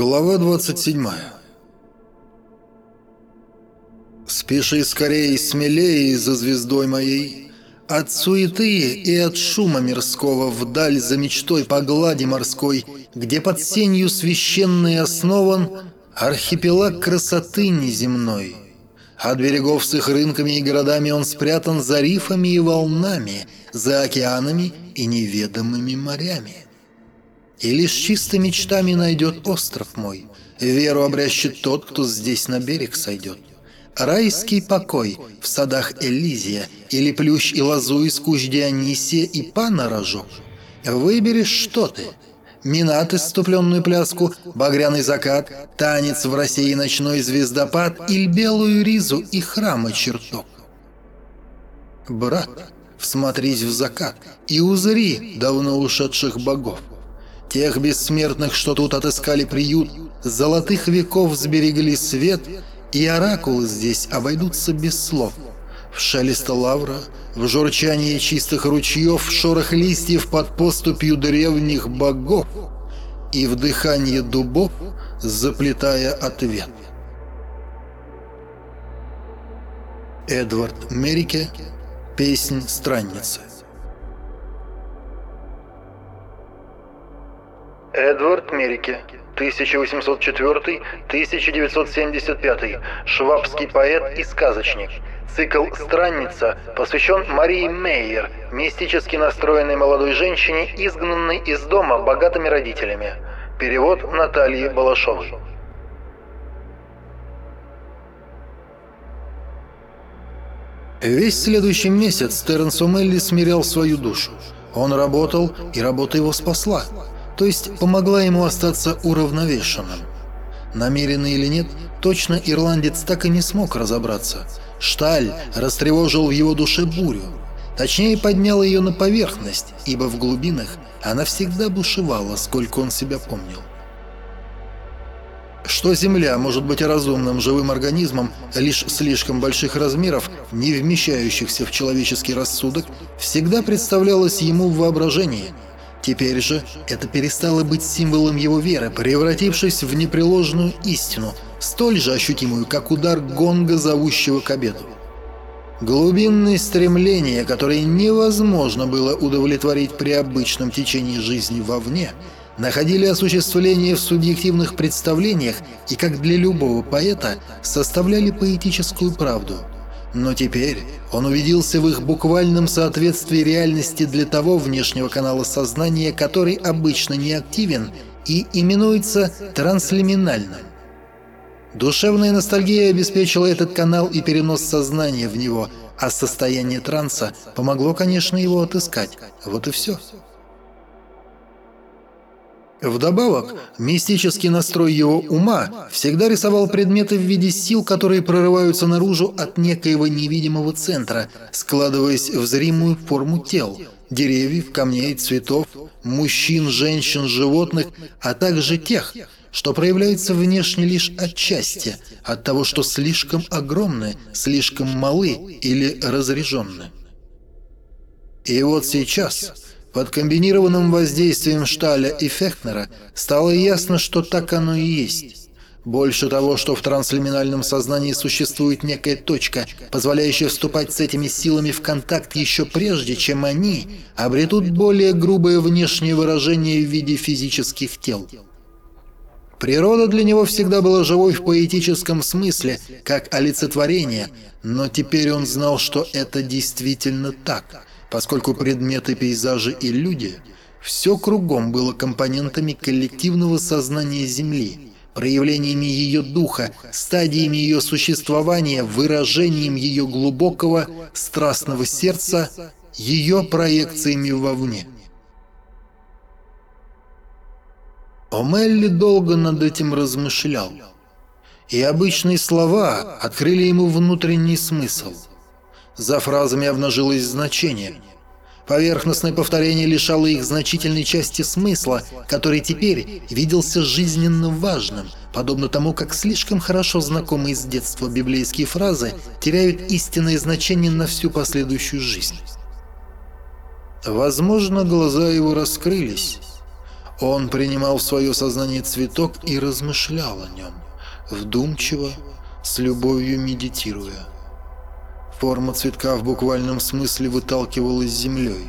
Глава 27 Спеши скорее и смелее за звездой моей, От суеты и от шума мирского Вдаль за мечтой по глади морской, Где под сенью священной основан Архипелаг красоты неземной. От берегов с их рынками и городами Он спрятан за рифами и волнами, За океанами и неведомыми морями. И лишь чисто мечтами найдет остров мой, Веру обрящет тот, кто здесь на берег сойдет. Райский покой в садах Элизия Или плющ и лозу из куч Дионисия и пана рожок. Выберешь что ты? Минат иступленную пляску, багряный закат, Танец в России ночной звездопад Или белую ризу и храма чертог. Брат, всмотрись в закат и узри давно ушедших богов. Тех бессмертных, что тут отыскали приют, Золотых веков сберегли свет, И оракулы здесь обойдутся без слов. В шелест лавра, в журчании чистых ручьев, В шорох листьев под поступью древних богов И в дыхании дубов, заплетая ответ. Эдвард Мерике «Песнь странницы» Эдвард Мерике, 1804-1975, швабский поэт и сказочник. Цикл «Странница» посвящен Марии Мейер, мистически настроенной молодой женщине, изгнанной из дома богатыми родителями. Перевод Натальи Балашовой. Весь следующий месяц Терренс О'Мелли смирял свою душу. Он работал, и работа его спасла то есть помогла ему остаться уравновешенным. Намеренно или нет, точно ирландец так и не смог разобраться. Шталь растревожил в его душе бурю. Точнее, поднял ее на поверхность, ибо в глубинах она всегда бушевала, сколько он себя помнил. Что Земля может быть разумным живым организмом лишь слишком больших размеров, не вмещающихся в человеческий рассудок, всегда представлялось ему в воображении – Теперь же это перестало быть символом его веры, превратившись в непреложную истину, столь же ощутимую, как удар гонга, зовущего к обеду. Глубинные стремления, которые невозможно было удовлетворить при обычном течении жизни вовне, находили осуществление в субъективных представлениях и, как для любого поэта, составляли поэтическую правду – но теперь он убедился в их буквальном соответствии реальности для того внешнего канала сознания, который обычно не активен и именуется транслиминальным. Душевная ностальгия обеспечила этот канал и перенос сознания в него, а состояние транса помогло, конечно, его отыскать. Вот и все. Вдобавок, мистический настрой его ума всегда рисовал предметы в виде сил, которые прорываются наружу от некоего невидимого центра, складываясь в зримую форму тел, деревьев, камней, цветов, мужчин, женщин, животных, а также тех, что проявляются внешне лишь отчасти, от того, что слишком огромны, слишком малы или разряженны. И вот сейчас под комбинированным воздействием Шталя и Фехнера стало ясно, что так оно и есть. Больше того, что в транслиминальном сознании существует некая точка, позволяющая вступать с этими силами в контакт еще прежде, чем они обретут более грубое внешнее выражение в виде физических тел. Природа для него всегда была живой в поэтическом смысле, как олицетворение, но теперь он знал, что это действительно так – поскольку предметы, пейзажи и люди – все кругом было компонентами коллективного сознания Земли, проявлениями ее духа, стадиями ее существования, выражением ее глубокого, страстного сердца, ее проекциями вовне. Омелли долго над этим размышлял, и обычные слова открыли ему внутренний смысл – за фразами обнажилось значение. Поверхностное повторение лишало их значительной части смысла, который теперь виделся жизненно важным, подобно тому, как слишком хорошо знакомые с детства библейские фразы теряют истинное значение на всю последующую жизнь. Возможно, глаза его раскрылись. Он принимал в свое сознание цветок и размышлял о нем, вдумчиво, с любовью медитируя. Форма цветка в буквальном смысле выталкивалась землей.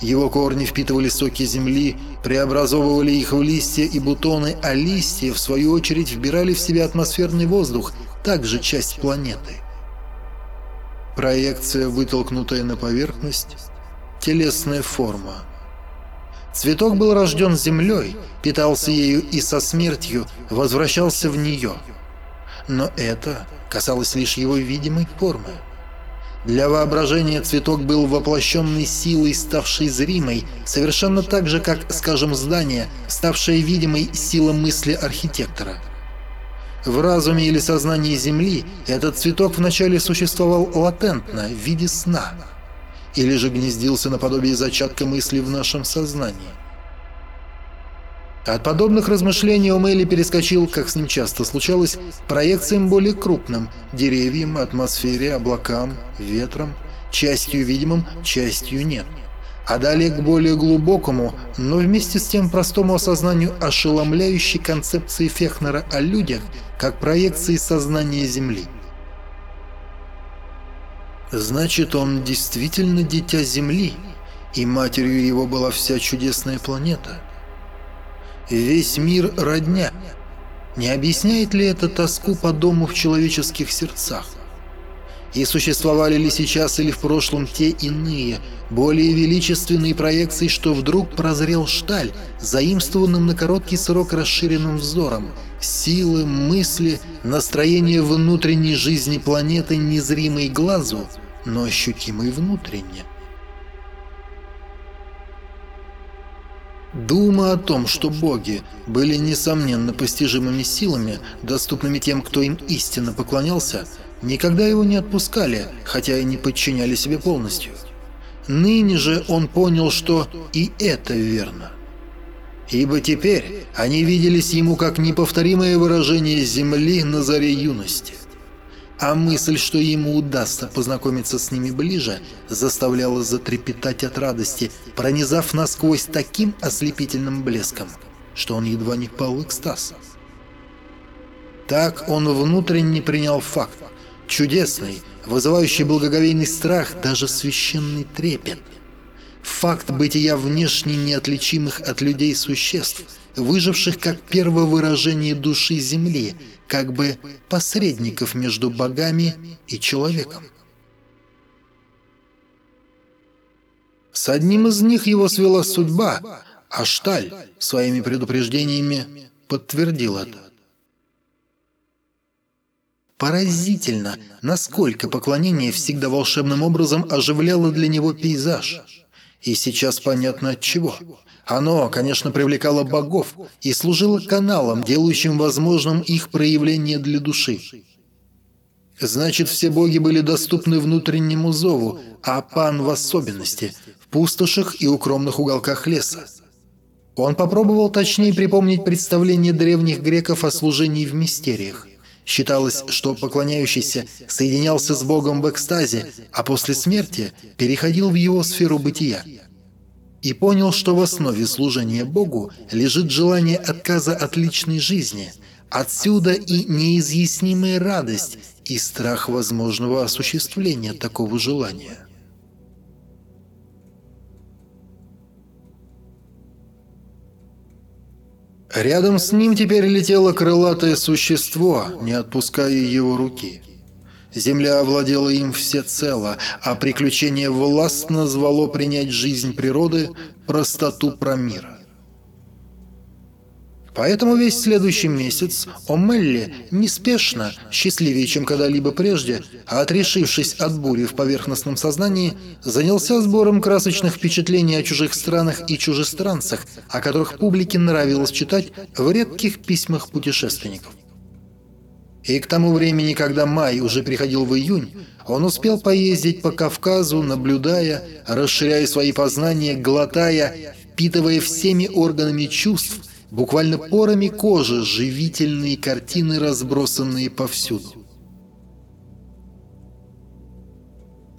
Его корни впитывали соки земли, преобразовывали их в листья и бутоны, а листья, в свою очередь, вбирали в себя атмосферный воздух, также часть планеты. Проекция, вытолкнутая на поверхность, телесная форма. Цветок был рожден землей, питался ею и со смертью возвращался в нее. Но это касалось лишь его видимой формы. Для воображения цветок был воплощенной силой, ставшей зримой, совершенно так же, как, скажем, здание, ставшее видимой сила мысли архитектора. В разуме или сознании Земли этот цветок вначале существовал латентно, в виде сна, или же гнездился наподобие зачатка мысли в нашем сознании. От подобных размышлений Омели перескочил, как с ним часто случалось, проекциям более крупным – деревьям, атмосфере, облакам, ветрам, частью видимым, частью нет. А далее к более глубокому, но вместе с тем простому осознанию ошеломляющей концепции Фехнера о людях, как проекции сознания Земли. Значит, он действительно дитя Земли, и матерью его была вся чудесная планета – Весь мир родня. Не объясняет ли это тоску по дому в человеческих сердцах? И существовали ли сейчас или в прошлом те иные, более величественные проекции, что вдруг прозрел Шталь, заимствованным на короткий срок расширенным взором, силы, мысли, настроение внутренней жизни планеты, незримой глазу, но ощутимой внутренне? Дума о том, что боги были несомненно постижимыми силами, доступными тем, кто им истинно поклонялся, никогда его не отпускали, хотя и не подчиняли себе полностью. Ныне же он понял, что и это верно. Ибо теперь они виделись ему как неповторимое выражение земли на заре юности а мысль, что ему удастся познакомиться с ними ближе, заставляла затрепетать от радости, пронизав насквозь таким ослепительным блеском, что он едва не впал в экстаз. Так он внутренне принял факт, чудесный, вызывающий благоговейный страх, даже священный трепет. Факт бытия внешне неотличимых от людей существ, выживших как первое выражение души Земли – как бы посредников между богами и человеком. С одним из них его свела судьба, а Шталь своими предупреждениями подтвердил это. Поразительно, насколько поклонение всегда волшебным образом оживляло для него пейзаж. И сейчас понятно от чего. Оно, конечно, привлекало богов и служило каналом, делающим возможным их проявление для души. Значит, все боги были доступны внутреннему зову, а пан в особенности, в пустошах и укромных уголках леса. Он попробовал точнее припомнить представление древних греков о служении в мистериях. Считалось, что поклоняющийся соединялся с Богом в экстазе, а после смерти переходил в его сферу бытия – и понял, что в основе служения Богу лежит желание отказа от личной жизни. Отсюда и неизъяснимая радость и страх возможного осуществления такого желания. Рядом с ним теперь летело крылатое существо, не отпуская его руки. Земля овладела им всецело, а приключение властно звало принять жизнь природы, простоту промира. Поэтому весь следующий месяц Омелли неспешно, счастливее, чем когда-либо прежде, а отрешившись от бури в поверхностном сознании, занялся сбором красочных впечатлений о чужих странах и чужестранцах, о которых публике нравилось читать в редких письмах путешественников. И к тому времени, когда май уже приходил в июнь, он успел поездить по Кавказу, наблюдая, расширяя свои познания, глотая, впитывая всеми органами чувств, буквально порами кожи, живительные картины, разбросанные повсюду.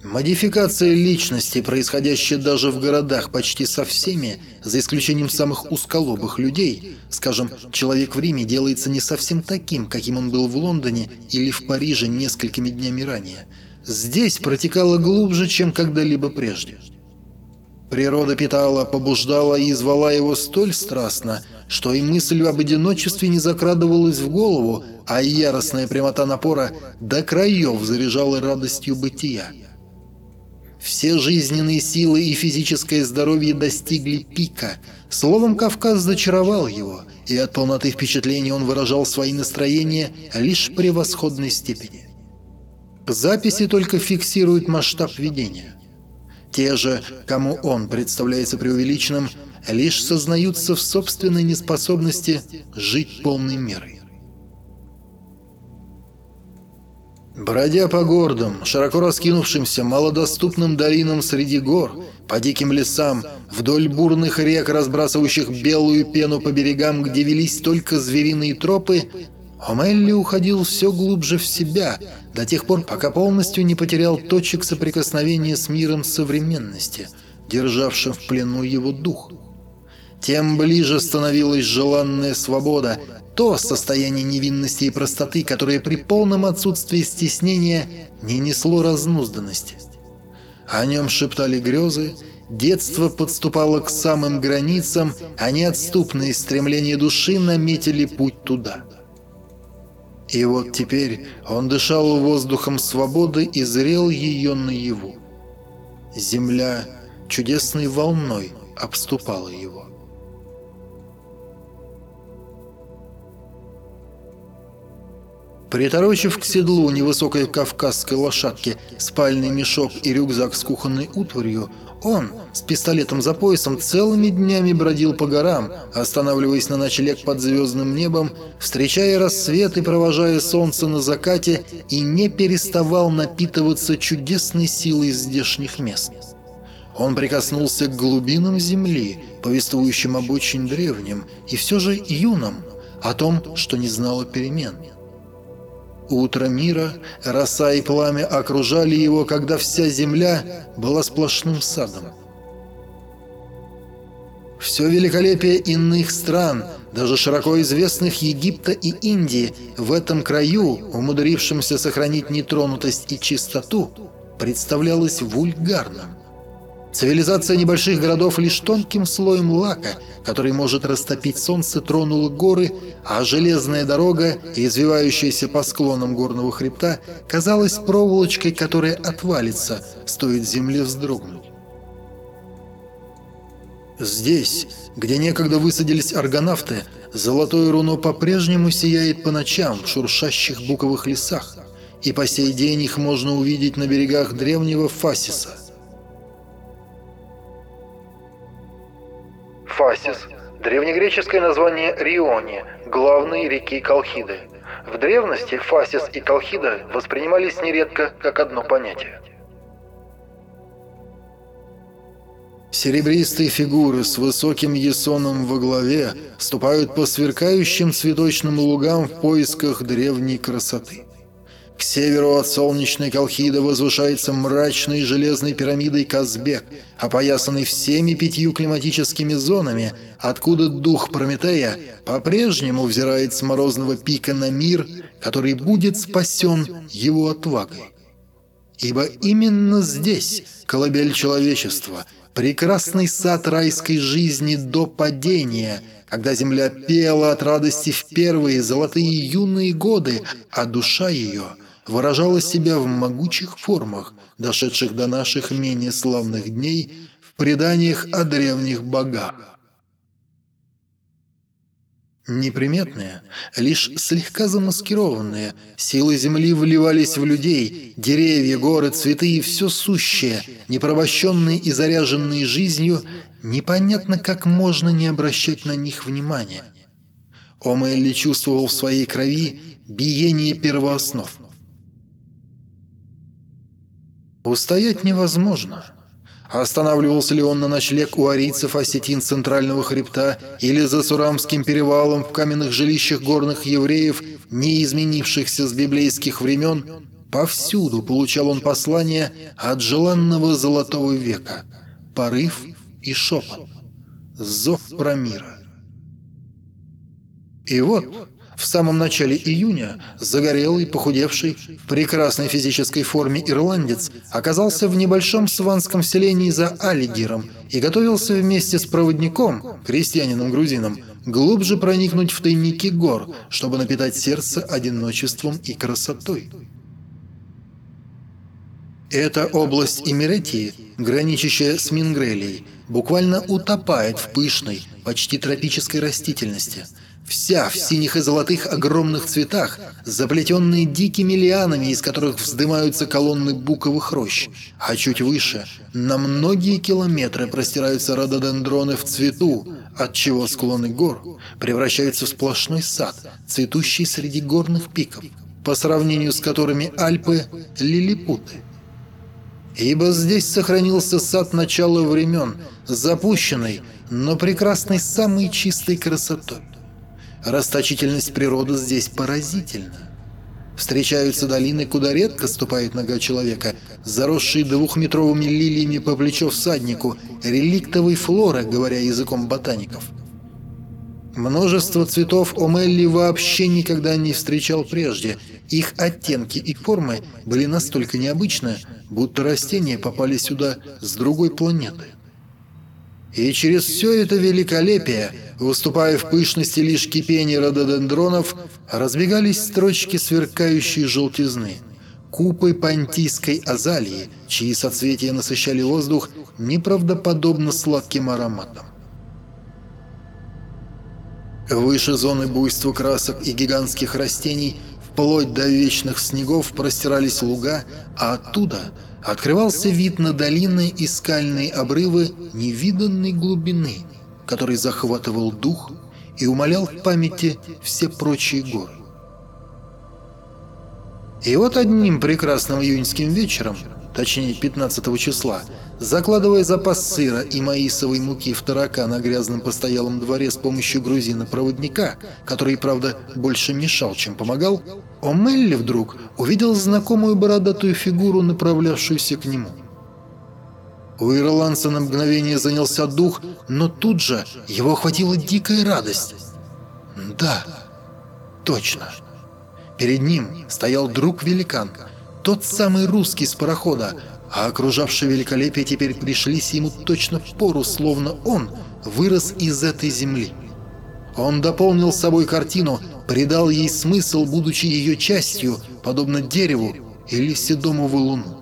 Модификация личности, происходящая даже в городах почти со всеми, за исключением самых узколобых людей, скажем, человек в Риме делается не совсем таким, каким он был в Лондоне или в Париже несколькими днями ранее. Здесь протекала глубже, чем когда-либо прежде. Природа питала, побуждала и звала его столь страстно, что и мысль об одиночестве не закрадывалась в голову, а яростная прямота напора до краев заряжала радостью бытия. Все жизненные силы и физическое здоровье достигли пика. Словом, Кавказ зачаровал его, и от полноты впечатлений он выражал свои настроения лишь в превосходной степени. Записи только фиксируют масштаб видения. Те же, кому он представляется преувеличенным, лишь сознаются в собственной неспособности жить полной мерой. Бродя по гордым, широко раскинувшимся, малодоступным долинам среди гор, по диким лесам, вдоль бурных рек, разбрасывающих белую пену по берегам, где велись только звериные тропы, Омелли уходил все глубже в себя, до тех пор, пока полностью не потерял точек соприкосновения с миром современности, державшим в плену его дух. Тем ближе становилась желанная свобода, то состояние невинности и простоты, которое при полном отсутствии стеснения не несло разнузданности. О нем шептали грезы, детство подступало к самым границам, а неотступные стремления души наметили путь туда. И вот теперь он дышал воздухом свободы и зрел ее наяву. Земля чудесной волной обступала его. Приторочив к седлу невысокой кавказской лошадки спальный мешок и рюкзак с кухонной утварью, он с пистолетом за поясом целыми днями бродил по горам, останавливаясь на ночлег под звездным небом, встречая рассвет и провожая солнце на закате, и не переставал напитываться чудесной силой здешних мест. Он прикоснулся к глубинам земли, повествующим об очень древнем и все же юном, о том, что не знало перемен. Утро мира, роса и пламя окружали его, когда вся земля была сплошным садом. Все великолепие иных стран, даже широко известных Египта и Индии, в этом краю, умудрившимся сохранить нетронутость и чистоту, представлялось вульгарным. Цивилизация небольших городов лишь тонким слоем лака, который может растопить солнце, тронула горы, а железная дорога, извивающаяся по склонам горного хребта, казалась проволочкой, которая отвалится, стоит земле вздрогнуть. Здесь, где некогда высадились аргонавты, золотое руно по-прежнему сияет по ночам в шуршащих буковых лесах, и по сей день их можно увидеть на берегах древнего Фасиса – Фасис – древнегреческое название Риони, главной реки Колхиды. В древности Фасис и Колхида воспринимались нередко как одно понятие. Серебристые фигуры с высоким есоном во главе ступают по сверкающим цветочным лугам в поисках древней красоты. К северу от солнечной Колхиды возвышается мрачной железной пирамидой Казбек, опоясанный всеми пятью климатическими зонами, откуда дух Прометея по-прежнему взирает с морозного пика на мир, который будет спасен его отвагой. Ибо именно здесь колыбель человечества, прекрасный сад райской жизни до падения – когда земля пела от радости в первые золотые юные годы, а душа ее – выражала себя в могучих формах, дошедших до наших менее славных дней в преданиях о древних богах. Неприметные, лишь слегка замаскированные, силы земли вливались в людей, деревья, горы, цветы и все сущее, непровощенные и заряженные жизнью, непонятно, как можно не обращать на них внимания. Омэлли чувствовал в своей крови биение первооснов – Устоять невозможно. Останавливался ли он на ночлег у арийцев осетин Центрального хребта или за Сурамским перевалом в каменных жилищах горных евреев, не изменившихся с библейских времен, Повсюду получал он послания от желанного золотого века, порыв и шепот, зов про мира. И вот, в самом начале июня загорелый, похудевший, в прекрасной физической форме ирландец оказался в небольшом сванском селении за Алигером и готовился вместе с проводником, крестьянином-грузином, глубже проникнуть в тайники гор, чтобы напитать сердце одиночеством и красотой. Эта область Эмеретии, граничащая с Мингрелией, буквально утопает в пышной, почти тропической растительности – Вся в синих и золотых огромных цветах, заплетенные дикими лианами, из которых вздымаются колонны буковых рощ. А чуть выше, на многие километры простираются рододендроны в цвету, отчего склоны гор превращаются в сплошной сад, цветущий среди горных пиков, по сравнению с которыми Альпы – лилипуты. Ибо здесь сохранился сад начала времен, запущенный, но прекрасной самой чистой красотой. Расточительность природы здесь поразительна. Встречаются долины, куда редко ступает нога человека, заросшие двухметровыми лилиями по плечо всаднику, реликтовой флоры, говоря языком ботаников. Множество цветов Омелли вообще никогда не встречал прежде. Их оттенки и формы были настолько необычны, будто растения попали сюда с другой планеты. И через все это великолепие, выступая в пышности лишь кипения рододендронов, разбегались строчки сверкающей желтизны. Купы пантийской азалии, чьи соцветия насыщали воздух неправдоподобно сладким ароматом. Выше зоны буйства красок и гигантских растений, вплоть до вечных снегов, простирались луга, а оттуда – открывался вид на долины и скальные обрывы невиданной глубины, который захватывал дух и умолял в памяти все прочие горы. И вот одним прекрасным июньским вечером, точнее 15 числа, Закладывая запас сыра и маисовой муки в тарака на грязном постоялом дворе с помощью грузина-проводника, который, правда, больше мешал, чем помогал, Омелли вдруг увидел знакомую бородатую фигуру, направлявшуюся к нему. У ирландца на мгновение занялся дух, но тут же его охватила дикая радость. Да, точно. Перед ним стоял друг-великан, тот самый русский с парохода, а окружавшее великолепие теперь пришлись ему точно в пору, словно он вырос из этой земли. Он дополнил собой картину, придал ей смысл, будучи ее частью, подобно дереву или седому валуну.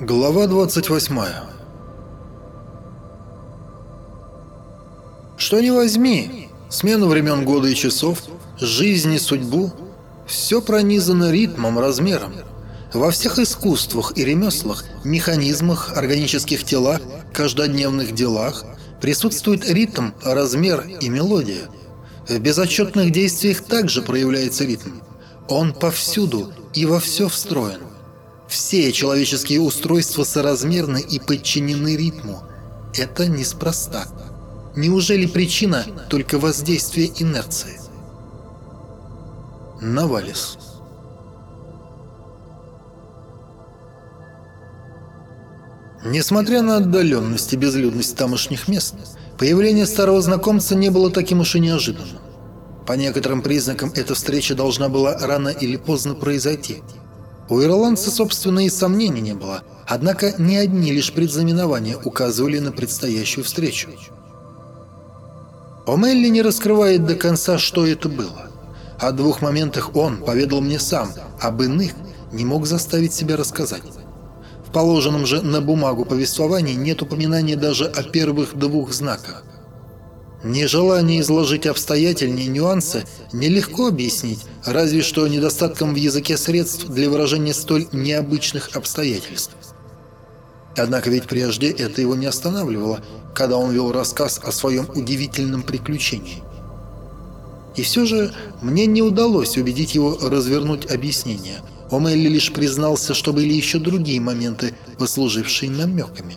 Глава 28 Что не возьми, смену времен года и часов – жизнь и судьбу, все пронизано ритмом, размером. Во всех искусствах и ремеслах, механизмах, органических телах, каждодневных делах присутствует ритм, размер и мелодия. В безотчетных действиях также проявляется ритм. Он повсюду и во все встроен. Все человеческие устройства соразмерны и подчинены ритму. Это неспроста. Неужели причина только воздействие инерции? Навалис. Несмотря на отдаленность и безлюдность тамошних мест, появление старого знакомца не было таким уж и неожиданным. По некоторым признакам эта встреча должна была рано или поздно произойти. У ирландца, собственно, и сомнений не было, однако не одни лишь предзнаменования указывали на предстоящую встречу. Омелли не раскрывает до конца, что это было. О двух моментах он поведал мне сам, об иных не мог заставить себя рассказать. В положенном же на бумагу повествовании нет упоминания даже о первых двух знаках. Нежелание изложить обстоятельнее нюансы нелегко объяснить, разве что недостатком в языке средств для выражения столь необычных обстоятельств. Однако ведь прежде это его не останавливало, когда он вел рассказ о своем удивительном приключении – и все же мне не удалось убедить его развернуть объяснение. Омелли лишь признался, что были еще другие моменты, послужившие намеками.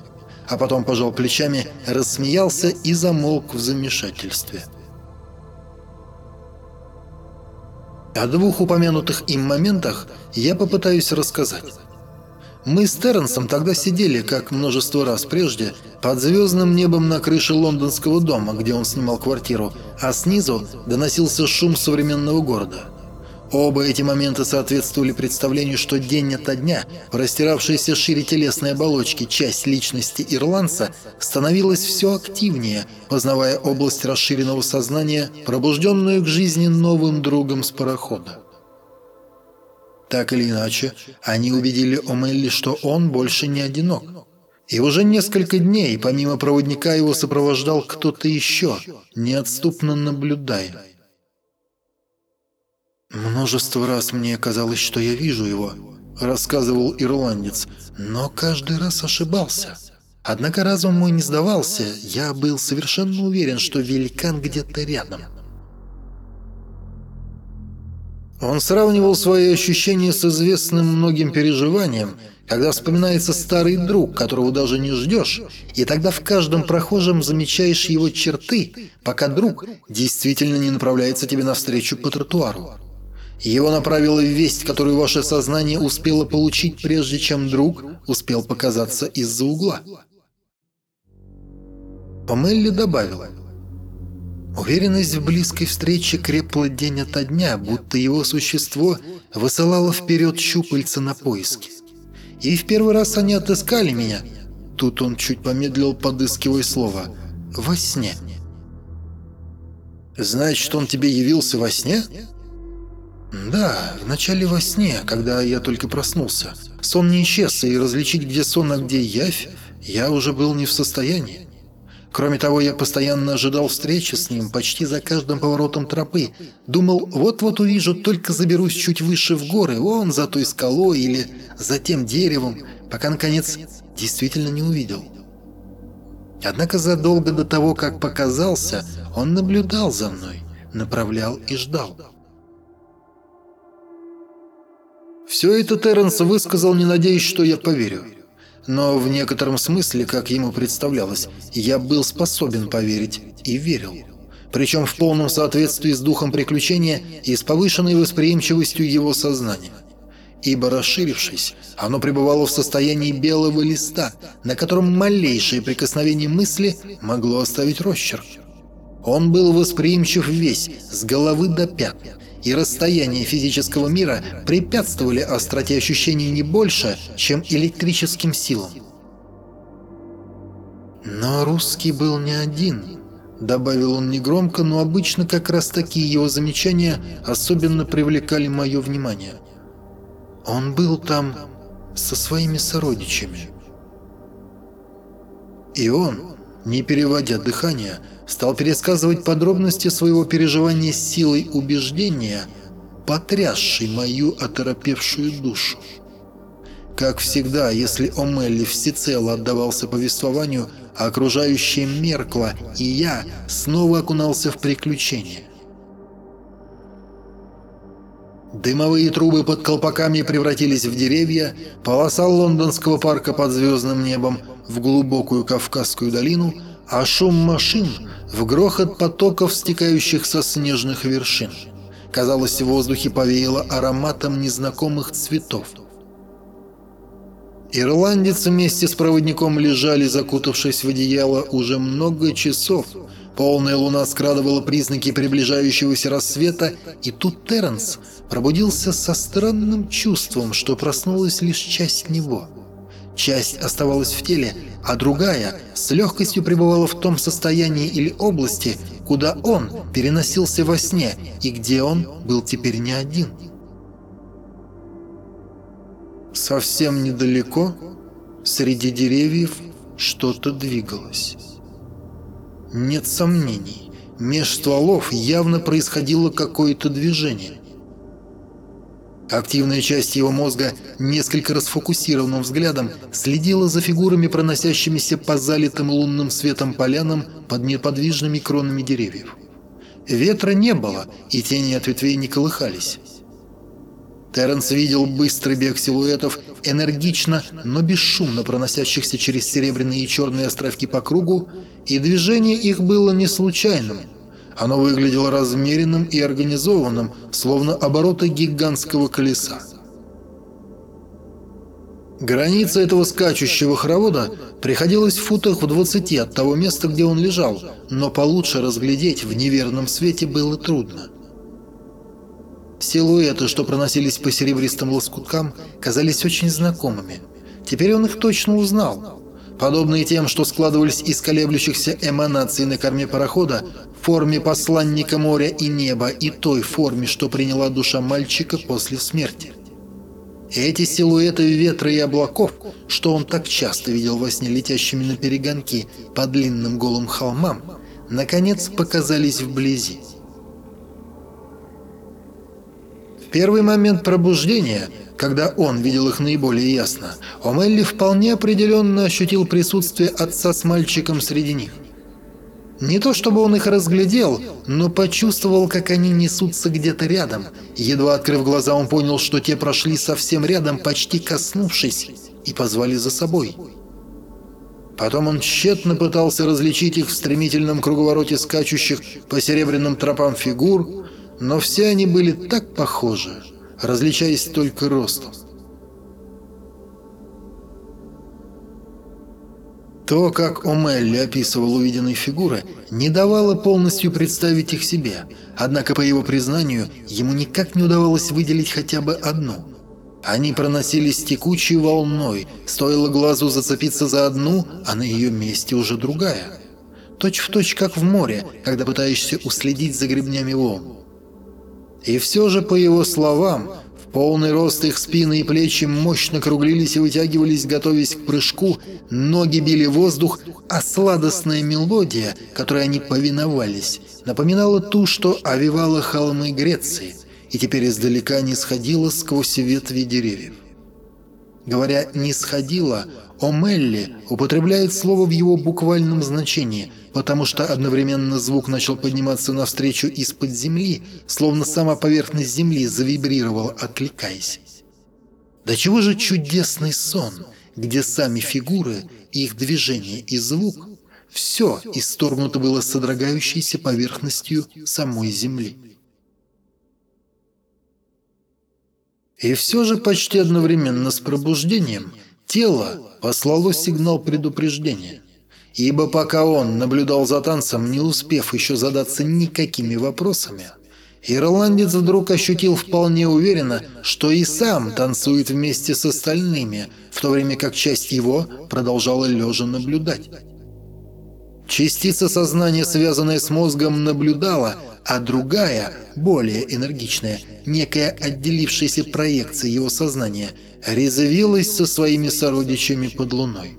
А потом пожал плечами, рассмеялся и замолк в замешательстве. О двух упомянутых им моментах я попытаюсь рассказать. Мы с Терренсом тогда сидели, как множество раз прежде, под звездным небом на крыше лондонского дома, где он снимал квартиру, а снизу доносился шум современного города. Оба эти момента соответствовали представлению, что день ото дня, простиравшаяся шире телесной оболочки часть личности ирландца, становилась все активнее, познавая область расширенного сознания, пробужденную к жизни новым другом с парохода. Так или иначе, они убедили Омелли, что он больше не одинок. И уже несколько дней, помимо проводника, его сопровождал кто-то еще, неотступно наблюдая. «Множество раз мне казалось, что я вижу его», – рассказывал ирландец, – «но каждый раз ошибался». Однако разум мой не сдавался, я был совершенно уверен, что великан где-то рядом. Он сравнивал свои ощущения с известным многим переживанием, когда вспоминается старый друг, которого даже не ждешь, и тогда в каждом прохожем замечаешь его черты, пока друг действительно не направляется тебе навстречу по тротуару. Его направила весть, которую ваше сознание успело получить, прежде чем друг успел показаться из-за угла. Помелли добавила – Уверенность в близкой встрече крепла день ото дня, будто его существо высылало вперед щупальца на поиски. И в первый раз они отыскали меня. Тут он чуть помедлил, подыскивая слово. «Во сне». «Значит, он тебе явился во сне?» «Да, вначале во сне, когда я только проснулся. Сон не исчез, и различить, где сон, а где явь, я уже был не в состоянии. Кроме того, я постоянно ожидал встречи с ним почти за каждым поворотом тропы. Думал, вот-вот увижу, только заберусь чуть выше в горы, вон за той скалой или за тем деревом, пока, наконец, действительно не увидел. Однако задолго до того, как показался, он наблюдал за мной, направлял и ждал. Все это Терренс высказал, не надеясь, что я поверю. Но в некотором смысле, как ему представлялось, я был способен поверить и верил. Причем в полном соответствии с духом приключения и с повышенной восприимчивостью его сознания. Ибо расширившись, оно пребывало в состоянии белого листа, на котором малейшее прикосновение мысли могло оставить росчерк. Он был восприимчив весь, с головы до пят, и расстояние физического мира препятствовали остроте ощущений не больше, чем электрическим силам. «Но русский был не один», — добавил он негромко, но обычно как раз такие его замечания особенно привлекали мое внимание. «Он был там со своими сородичами». И он, не переводя дыхание, — стал пересказывать подробности своего переживания силой убеждения, потрясшей мою оторопевшую душу. Как всегда, если Омелли всецело отдавался повествованию, окружающее меркло, и я снова окунался в приключения. Дымовые трубы под колпаками превратились в деревья, полоса лондонского парка под звездным небом в глубокую Кавказскую долину, а шум машин в грохот потоков, стекающих со снежных вершин. Казалось, в воздухе повеяло ароматом незнакомых цветов. Ирландец вместе с проводником лежали, закутавшись в одеяло, уже много часов. Полная луна скрадывала признаки приближающегося рассвета, и тут Терренс пробудился со странным чувством, что проснулась лишь часть него. Часть оставалась в теле, а другая с легкостью пребывала в том состоянии или области, куда он переносился во сне и где он был теперь не один. Совсем недалеко, среди деревьев, что-то двигалось. Нет сомнений, меж стволов явно происходило какое-то движение. Активная часть его мозга несколько расфокусированным взглядом следила за фигурами, проносящимися по залитым лунным светом полянам под неподвижными кронами деревьев. Ветра не было, и тени от ветвей не колыхались. Терренс видел быстрый бег силуэтов, энергично, но бесшумно проносящихся через серебряные и черные островки по кругу, и движение их было не случайным – Оно выглядело размеренным и организованным, словно обороты гигантского колеса. Граница этого скачущего хоровода приходилась в футах в 20 от того места, где он лежал, но получше разглядеть в неверном свете было трудно. Силуэты, что проносились по серебристым лоскуткам, казались очень знакомыми. Теперь он их точно узнал. Подобные тем, что складывались из колеблющихся эманаций на корме парохода, в форме посланника моря и неба и той форме, что приняла душа мальчика после смерти. Эти силуэты ветра и облаков, что он так часто видел во сне летящими на перегонки по длинным голым холмам, наконец показались вблизи. В первый момент пробуждения, когда он видел их наиболее ясно, Омелли вполне определенно ощутил присутствие отца с мальчиком среди них. Не то чтобы он их разглядел, но почувствовал, как они несутся где-то рядом. Едва открыв глаза, он понял, что те прошли совсем рядом, почти коснувшись, и позвали за собой. Потом он тщетно пытался различить их в стремительном круговороте скачущих по серебряным тропам фигур, но все они были так похожи, различаясь только ростом. То, как Омелли описывал увиденные фигуры, не давало полностью представить их себе, однако, по его признанию, ему никак не удавалось выделить хотя бы одну. Они проносились текучей волной, стоило глазу зацепиться за одну, а на ее месте уже другая. Точь в точь, как в море, когда пытаешься уследить за гребнями волн. И все же, по его словам, полный рост их спины и плечи мощно круглились и вытягивались, готовясь к прыжку, ноги били воздух, а сладостная мелодия, которой они повиновались, напоминала ту, что овивала холмы Греции, и теперь издалека не сходила сквозь ветви деревьев. Говоря «не сходила», Омелли употребляет слово в его буквальном значении, потому что одновременно звук начал подниматься навстречу из-под земли, словно сама поверхность земли завибрировала, откликаясь. Да чего же чудесный сон, где сами фигуры, их движение и звук – все исторгнуто было содрогающейся поверхностью самой земли. И все же почти одновременно с пробуждением – Тело послало сигнал предупреждения. Ибо пока он наблюдал за танцем, не успев еще задаться никакими вопросами, ирландец вдруг ощутил вполне уверенно, что и сам танцует вместе с остальными, в то время как часть его продолжала лежа наблюдать. Частица сознания, связанная с мозгом, наблюдала, а другая, более энергичная, некая отделившаяся проекция его сознания, резвилась со своими сородичами под луной.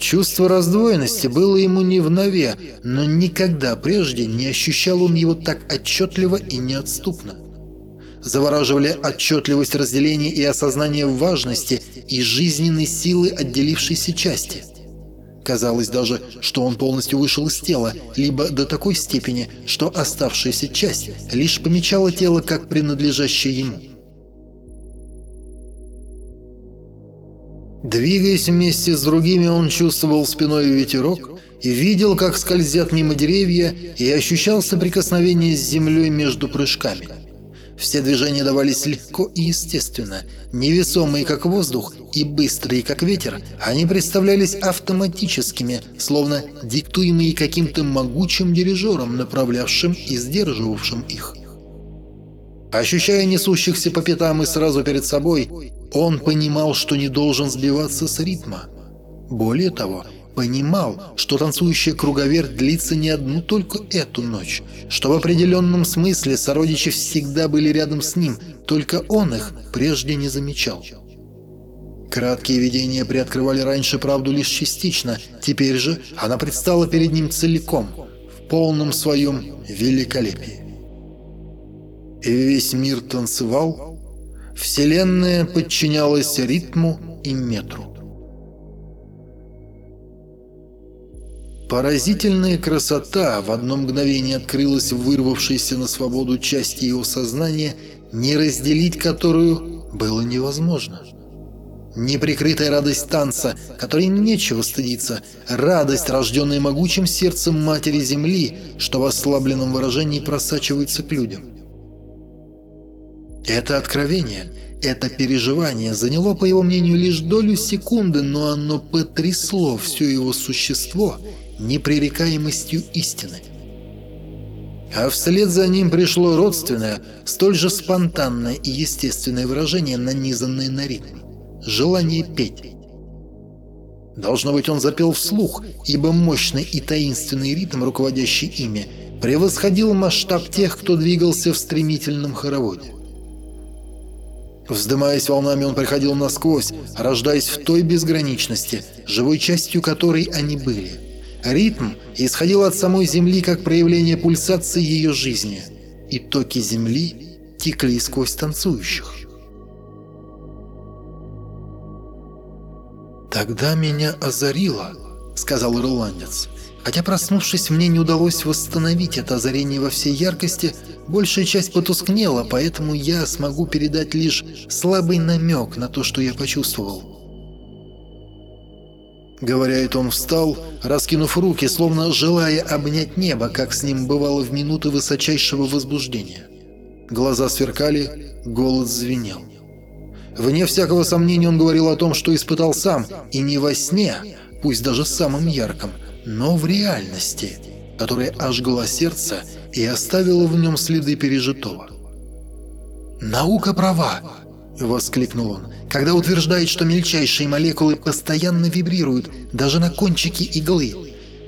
Чувство раздвоенности было ему не в нове, но никогда прежде не ощущал он его так отчетливо и неотступно. Завораживали отчетливость разделения и осознание важности и жизненной силы отделившейся части – Казалось даже, что он полностью вышел из тела, либо до такой степени, что оставшаяся часть лишь помечала тело как принадлежащее ему. Двигаясь вместе с другими, он чувствовал спиной ветерок и видел, как скользят мимо деревья, и ощущал соприкосновение с землей между прыжками. Все движения давались легко и естественно, невесомые как воздух и быстрые как ветер, они представлялись автоматическими, словно диктуемые каким-то могучим дирижером, направлявшим и сдерживавшим их. Ощущая несущихся по пятам и сразу перед собой, он понимал, что не должен сбиваться с ритма. Более того, понимал, что танцующая круговерть длится не одну только эту ночь, что в определенном смысле сородичи всегда были рядом с ним, только он их прежде не замечал. Краткие видения приоткрывали раньше правду лишь частично, теперь же она предстала перед ним целиком, в полном своем великолепии. И весь мир танцевал, Вселенная подчинялась ритму и метру. Поразительная красота в одно мгновение открылась в вырвавшейся на свободу части его сознания, не разделить которую было невозможно. Неприкрытая радость танца, которой нечего стыдиться, радость, рожденная могучим сердцем Матери Земли, что в ослабленном выражении просачивается к людям. Это откровение, это переживание заняло, по его мнению, лишь долю секунды, но оно потрясло все его существо непререкаемостью истины. А вслед за ним пришло родственное, столь же спонтанное и естественное выражение, нанизанное на ритм желание петь. Должно быть, он запел вслух, ибо мощный и таинственный ритм, руководящий ими, превосходил масштаб тех, кто двигался в стремительном хороводе. Вздымаясь волнами, он проходил насквозь, рождаясь в той безграничности, живой частью которой они были. Ритм исходил от самой Земли как проявление пульсации ее жизни, и токи Земли текли сквозь танцующих. «Тогда меня озарило», — сказал ирландец. Хотя, проснувшись, мне не удалось восстановить это озарение во всей яркости, большая часть потускнела, поэтому я смогу передать лишь слабый намек на то, что я почувствовал. Говоря это, он встал, раскинув руки, словно желая обнять небо, как с ним бывало в минуты высочайшего возбуждения. Глаза сверкали, голос звенел. Вне всякого сомнения он говорил о том, что испытал сам, и не во сне, пусть даже самым ярком, но в реальности, которая ожгла сердце и оставила в нем следы пережитого. «Наука права!» — воскликнул он, когда утверждает, что мельчайшие молекулы постоянно вибрируют, даже на кончике иглы.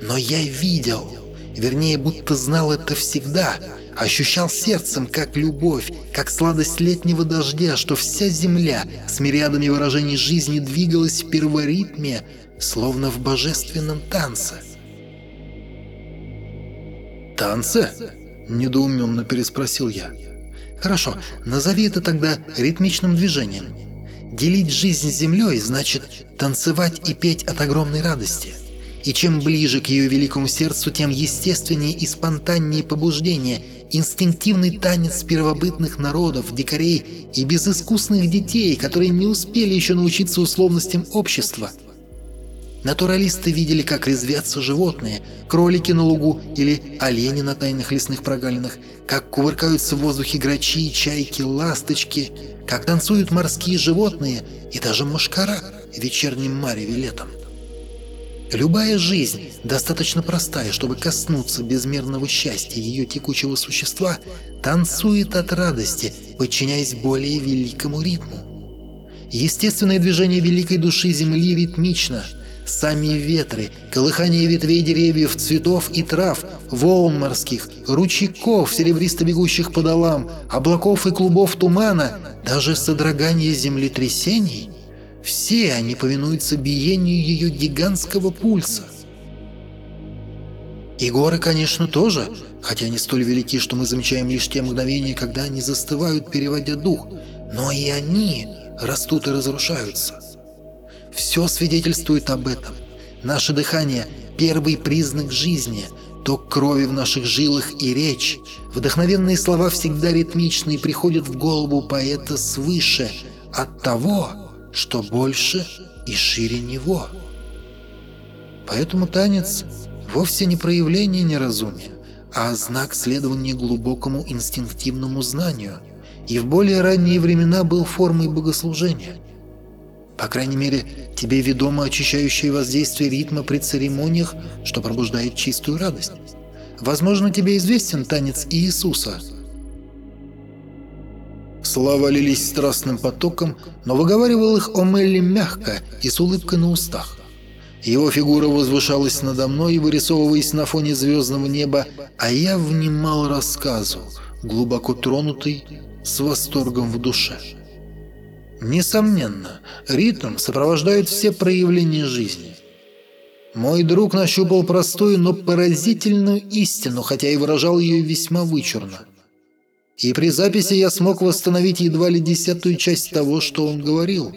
Но я видел, вернее, будто знал это всегда — Ощущал сердцем, как любовь, как сладость летнего дождя, что вся земля с мириадами выражений жизни двигалась в перворитме, словно в божественном танце. «Танце?» – недоуменно переспросил я. «Хорошо, назови это тогда ритмичным движением. Делить жизнь с землей значит танцевать и петь от огромной радости». И чем ближе к ее великому сердцу, тем естественнее и спонтаннее побуждение, инстинктивный танец первобытных народов, дикарей и безыскусных детей, которые не успели еще научиться условностям общества. Натуралисты видели, как резвятся животные, кролики на лугу или олени на тайных лесных прогалинах, как кувыркаются в воздухе грачи, чайки, ласточки, как танцуют морские животные и даже мошкара в вечернем мареве летом. Любая жизнь достаточно простая, чтобы коснуться безмерного счастья ее текучего существа, танцует от радости, подчиняясь более великому ритму. Естественное движение великой души Земли ритмично. Сами ветры, колыхание ветвей деревьев, цветов и трав, волн морских, ручейков, серебристо бегущих по долам, облаков и клубов тумана, даже содрогание землетрясений — все они повинуются биению ее гигантского пульса. И горы, конечно, тоже, хотя они столь велики, что мы замечаем лишь те мгновения, когда они застывают, переводя дух, но и они растут и разрушаются. Все свидетельствует об этом. Наше дыхание – первый признак жизни, ток крови в наших жилах и речь. Вдохновенные слова всегда ритмичны и приходят в голову поэта свыше от того, что больше и шире него. Поэтому танец вовсе не проявление неразумия, а знак следования глубокому инстинктивному знанию, и в более ранние времена был формой богослужения. По крайней мере, тебе ведомо очищающее воздействие ритма при церемониях, что пробуждает чистую радость. Возможно, тебе известен танец Иисуса – Слова лились страстным потоком, но выговаривал их Омелли мягко и с улыбкой на устах. Его фигура возвышалась надо мной, вырисовываясь на фоне звездного неба, а я внимал рассказу, глубоко тронутый, с восторгом в душе. Несомненно, ритм сопровождает все проявления жизни. Мой друг нащупал простую, но поразительную истину, хотя и выражал ее весьма вычурно и при записи я смог восстановить едва ли десятую часть того, что он говорил.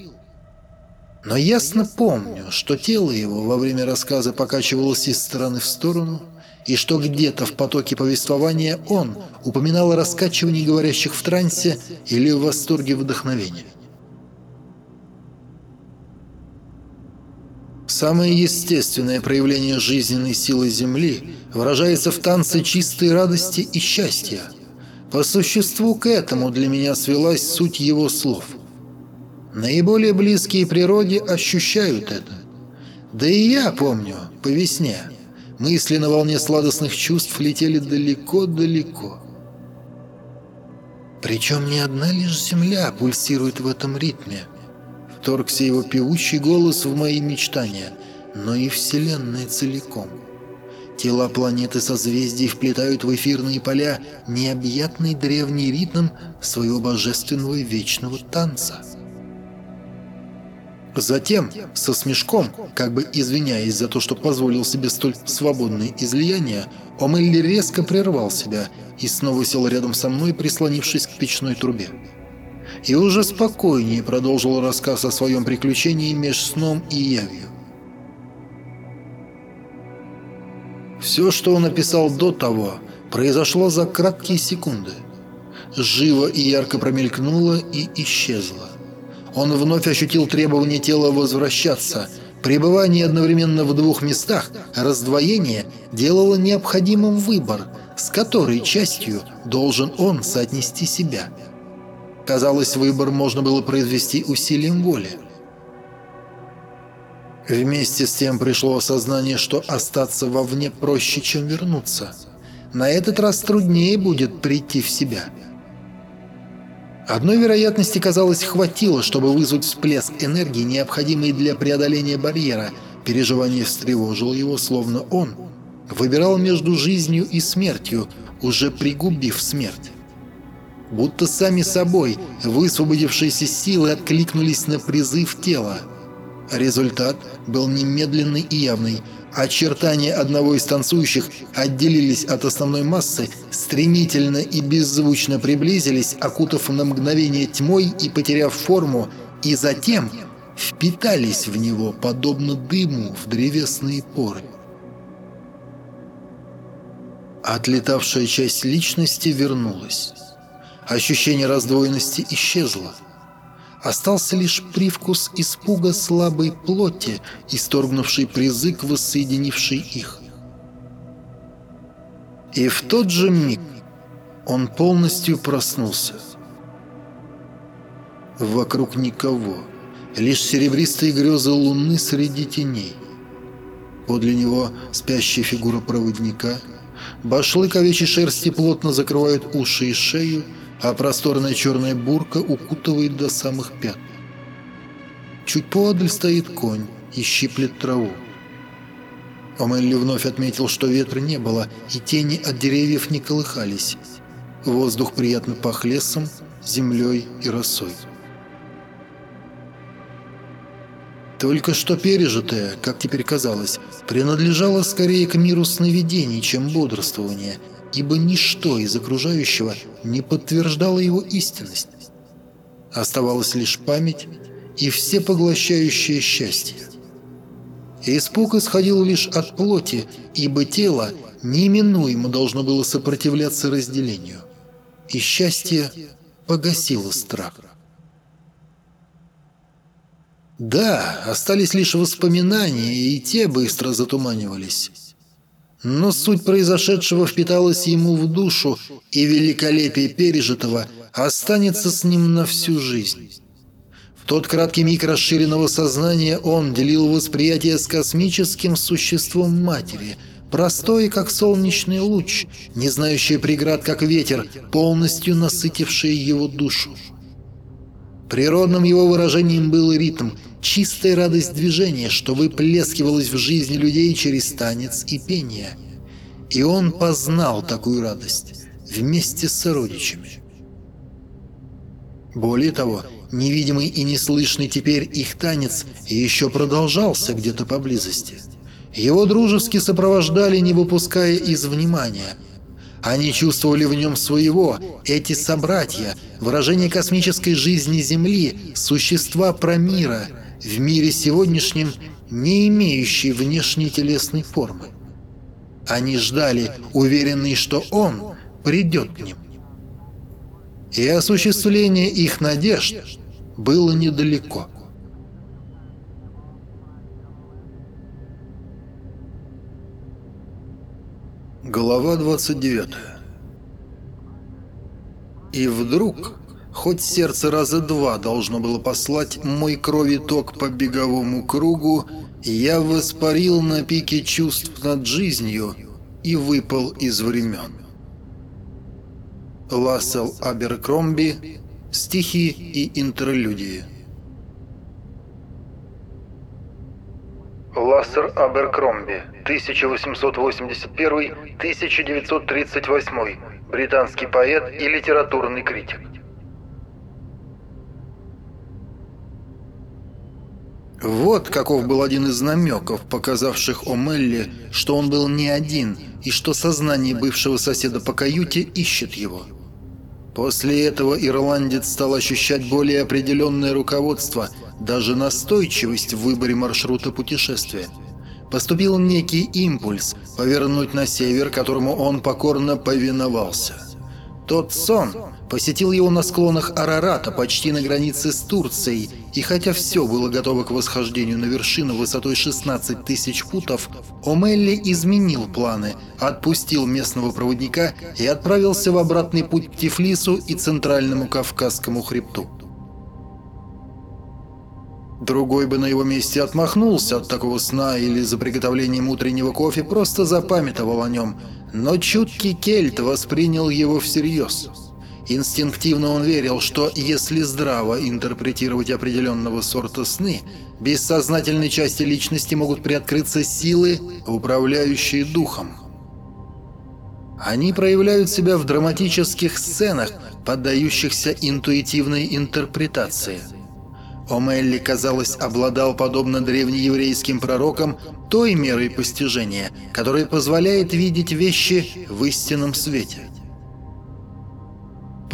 Но ясно помню, что тело его во время рассказа покачивалось из стороны в сторону, и что где-то в потоке повествования он упоминал о раскачивании говорящих в трансе или в восторге вдохновения. Самое естественное проявление жизненной силы Земли выражается в танце чистой радости и счастья. По существу к этому для меня свелась суть его слов. Наиболее близкие природе ощущают это. Да и я помню, по весне, мысли на волне сладостных чувств летели далеко-далеко. Причем не одна лишь земля пульсирует в этом ритме. Вторгся его певучий голос в мои мечтания, но и Вселенная целиком. Тела планеты созвездий вплетают в эфирные поля необъятный древний ритм своего божественного вечного танца. Затем, со смешком, как бы извиняясь за то, что позволил себе столь свободное излияние, Омелли резко прервал себя и снова сел рядом со мной, прислонившись к печной трубе. И уже спокойнее продолжил рассказ о своем приключении меж сном и явью. Все, что он написал до того, произошло за краткие секунды. Живо и ярко промелькнуло и исчезло. Он вновь ощутил требование тела возвращаться. Пребывание одновременно в двух местах, раздвоение, делало необходимым выбор, с которой частью должен он соотнести себя. Казалось, выбор можно было произвести усилием воли. Вместе с тем пришло осознание, что остаться вовне проще, чем вернуться. На этот раз труднее будет прийти в себя. Одной вероятности, казалось, хватило, чтобы вызвать всплеск энергии, необходимый для преодоления барьера. Переживание встревожило его, словно он выбирал между жизнью и смертью, уже пригубив смерть. Будто сами собой высвободившиеся силы откликнулись на призыв тела. Результат был немедленный и явный – Очертания одного из танцующих отделились от основной массы, стремительно и беззвучно приблизились, окутав на мгновение тьмой и потеряв форму, и затем впитались в него, подобно дыму в древесные поры. Отлетавшая часть личности вернулась. Ощущение раздвоенности исчезло. Остался лишь привкус испуга слабой плоти, исторгнувший призык, воссоединивший их. И в тот же миг он полностью проснулся. Вокруг никого, лишь серебристые грезы луны среди теней. Подле него спящая фигура проводника. Башлык овечьей шерсти плотно закрывают уши и шею, а просторная черная бурка укутывает до самых пят. Чуть поодаль стоит конь и щиплет траву. Омелли вновь отметил, что ветра не было, и тени от деревьев не колыхались. Воздух приятно пах лесом, землей и росой. Только что пережитое, как теперь казалось, принадлежало скорее к миру сновидений, чем бодрствования – ибо ничто из окружающего не подтверждало его истинность. Оставалась лишь память и всепоглощающее счастье. Испуг исходил лишь от плоти, ибо тело неминуемо должно было сопротивляться разделению. И счастье погасило страх. Да, остались лишь воспоминания, и те быстро затуманивались. Но суть произошедшего впиталась ему в душу, и великолепие пережитого останется с ним на всю жизнь. В тот краткий миг расширенного сознания он делил восприятие с космическим существом матери, простой, как солнечный луч, не знающий преград, как ветер, полностью насытивший его душу. Природным его выражением был ритм, чистая радость движения, что выплескивалось в жизни людей через танец и пение. И он познал такую радость вместе с сородичами. Более того, невидимый и неслышный теперь их танец еще продолжался где-то поблизости. Его дружески сопровождали, не выпуская из внимания – они чувствовали в нем своего, эти собратья, выражение космической жизни Земли, существа промира, в мире сегодняшнем не имеющий внешней телесной формы. Они ждали, уверенные, что Он придет к ним. И осуществление их надежд было недалеко. Глава 29 И вдруг хоть сердце раза два должно было послать мой крови ток по беговому кругу, я воспарил на пике чувств над жизнью и выпал из времен. Лассел Аберкромби Стихи и интерлюдии Лассер Аберкромби, 1881-1938, британский поэт и литературный критик. Вот каков был один из намеков, показавших О'Мелли, что он был не один и что сознание бывшего соседа по каюте ищет его. После этого ирландец стал ощущать более определенное руководство, даже настойчивость в выборе маршрута путешествия. Поступил некий импульс повернуть на север, которому он покорно повиновался. Тот сон посетил его на склонах Арарата, почти на границе с Турцией, и хотя все было готово к восхождению на вершину высотой 16 тысяч футов, О'Мелли изменил планы, отпустил местного проводника и отправился в обратный путь к Тифлису и Центральному Кавказскому хребту. Другой бы на его месте отмахнулся от такого сна или за приготовлением утреннего кофе просто запамятовал о нем, но чуткий кельт воспринял его всерьез. Инстинктивно он верил, что если здраво интерпретировать определенного сорта сны, бессознательной части личности могут приоткрыться силы, управляющие духом. Они проявляют себя в драматических сценах, поддающихся интуитивной интерпретации – Омелли, казалось, обладал, подобно древнееврейским пророкам, той мерой постижения, которая позволяет видеть вещи в истинном свете.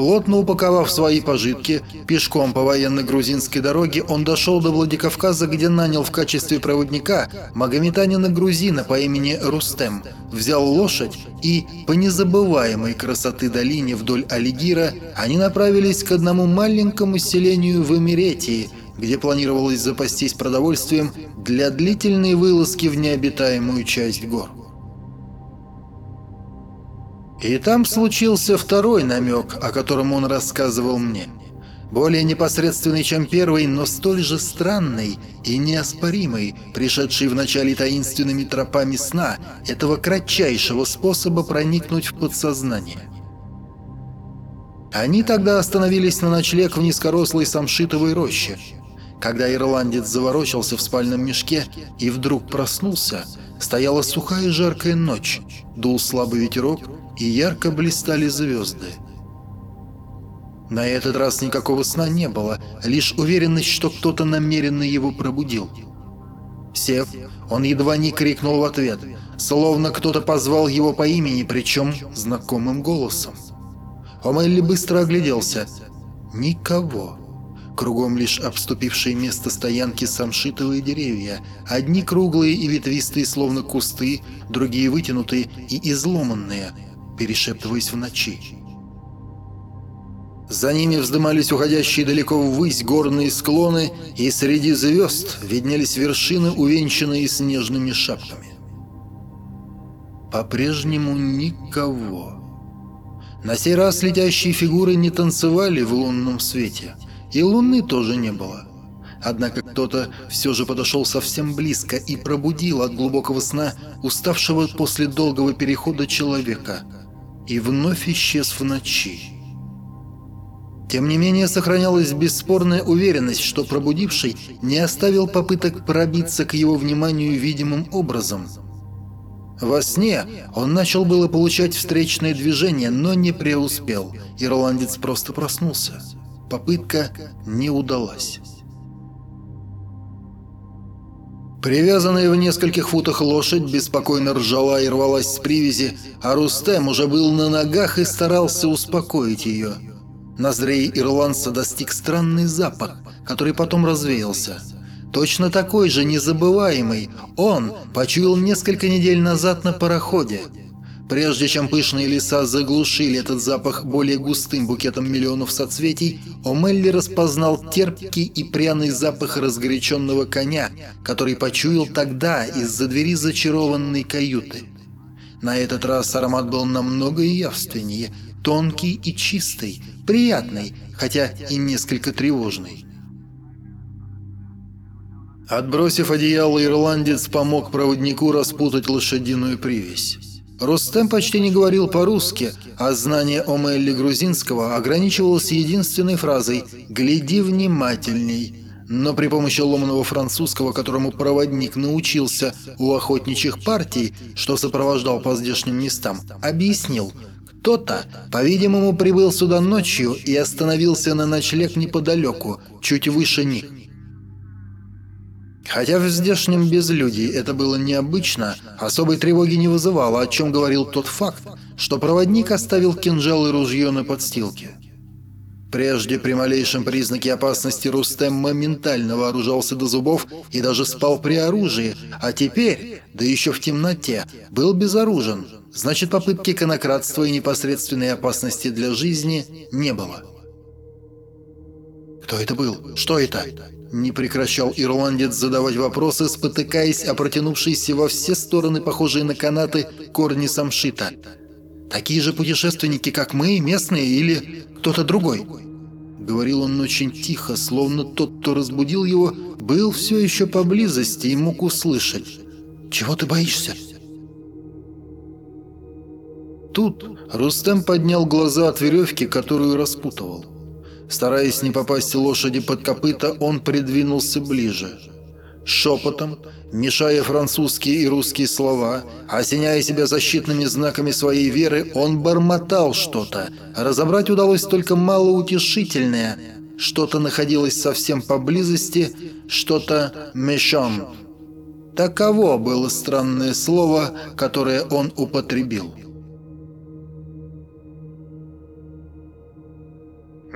Плотно упаковав свои пожитки, пешком по военно-грузинской дороге он дошел до Владикавказа, где нанял в качестве проводника магометанина-грузина по имени Рустем, взял лошадь и, по незабываемой красоты долине вдоль Алигира, они направились к одному маленькому селению в Эмиретии – где планировалось запастись продовольствием для длительной вылазки в необитаемую часть гор. И там случился второй намек, о котором он рассказывал мне. Более непосредственный, чем первый, но столь же странный и неоспоримый, пришедший в начале таинственными тропами сна, этого кратчайшего способа проникнуть в подсознание. Они тогда остановились на ночлег в низкорослой самшитовой роще – когда ирландец заворочился в спальном мешке и вдруг проснулся, стояла сухая жаркая ночь, дул слабый ветерок и ярко блистали звезды. На этот раз никакого сна не было, лишь уверенность, что кто-то намеренно его пробудил. Сев, он едва не крикнул в ответ, словно кто-то позвал его по имени, причем знакомым голосом. Омелли быстро огляделся. Никого. Кругом лишь обступившие место стоянки самшитовые деревья. Одни круглые и ветвистые, словно кусты, другие вытянутые и изломанные, перешептываясь в ночи. За ними вздымались уходящие далеко ввысь горные склоны, и среди звезд виднелись вершины, увенчанные снежными шапками. По-прежнему никого. На сей раз летящие фигуры не танцевали в лунном свете – и луны тоже не было. Однако кто-то все же подошел совсем близко и пробудил от глубокого сна уставшего после долгого перехода человека. И вновь исчез в ночи. Тем не менее, сохранялась бесспорная уверенность, что пробудивший не оставил попыток пробиться к его вниманию видимым образом. Во сне он начал было получать встречные движения, но не преуспел. Ирландец просто проснулся. Попытка не удалась. Привязанная в нескольких футах лошадь беспокойно ржала и рвалась с привязи, а Рустем уже был на ногах и старался успокоить ее. Ноздрей ирландца достиг странный запах, который потом развеялся. Точно такой же незабываемый он почуял несколько недель назад на пароходе – Прежде чем пышные леса заглушили этот запах более густым букетом миллионов соцветий, О'Мелли распознал терпкий и пряный запах разгоряченного коня, который почуял тогда из-за двери зачарованной каюты. На этот раз аромат был намного явственнее, тонкий и чистый, приятный, хотя и несколько тревожный. Отбросив одеяло, ирландец помог проводнику распутать лошадиную привязь. Рустем почти не говорил по-русски, а знание о Мелли грузинского ограничивалось единственной фразой «гляди внимательней». Но при помощи ломаного французского, которому проводник научился у охотничьих партий, что сопровождал по здешним местам, объяснил – кто-то, по-видимому, прибыл сюда ночью и остановился на ночлег неподалеку, чуть выше них. Хотя в здешнем безлюдии это было необычно, особой тревоги не вызывало, о чем говорил тот факт, что проводник оставил кинжал и ружье на подстилке. Прежде при малейшем признаке опасности Рустем моментально вооружался до зубов и даже спал при оружии, а теперь, да еще в темноте, был безоружен. Значит, попытки конократства и непосредственной опасности для жизни не было. «Кто это был? Что это?» Не прекращал ирландец задавать вопросы, спотыкаясь о протянувшиеся во все стороны, похожие на канаты, корни самшита. «Такие же путешественники, как мы, местные или кто-то другой?» Говорил он очень тихо, словно тот, кто разбудил его, был все еще поблизости и мог услышать. «Чего ты боишься?» Тут Рустем поднял глаза от веревки, которую распутывал. Стараясь не попасть лошади под копыта, он придвинулся ближе. Шепотом, мешая французские и русские слова, осеняя себя защитными знаками своей веры, он бормотал что-то. Разобрать удалось только малоутешительное. Что-то находилось совсем поблизости, что-то «мешон». Таково было странное слово, которое он употребил.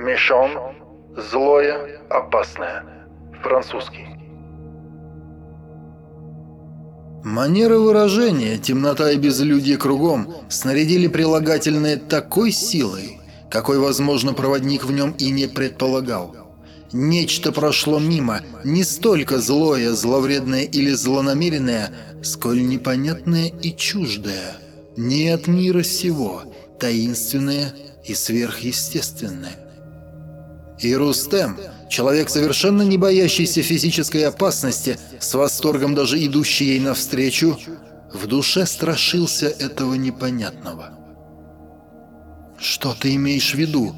Мешон. Злое, опасное. Французский. Манера выражения, темнота и безлюдье кругом снарядили прилагательное такой силой, какой, возможно, проводник в нем и не предполагал. Нечто прошло мимо, не столько злое, зловредное или злонамеренное, сколь непонятное и чуждое. Не от мира сего, таинственное и сверхъестественное. И Рустем, человек, совершенно не боящийся физической опасности, с восторгом даже идущий ей навстречу, в душе страшился этого непонятного. «Что ты имеешь в виду?»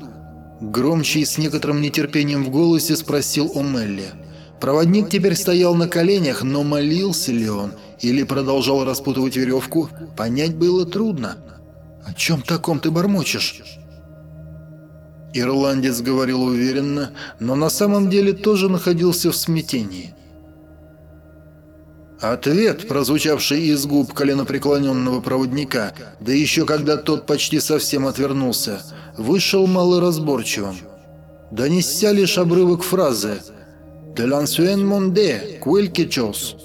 Громче и с некоторым нетерпением в голосе спросил о Мелли. Проводник теперь стоял на коленях, но молился ли он или продолжал распутывать веревку, понять было трудно. «О чем таком ты бормочешь?» Ирландец говорил уверенно, но на самом деле тоже находился в смятении. Ответ, прозвучавший из губ коленопреклоненного проводника, да еще когда тот почти совсем отвернулся, вышел малоразборчивым. Донесся лишь обрывок фразы «De l'ancien monde, quelque chose».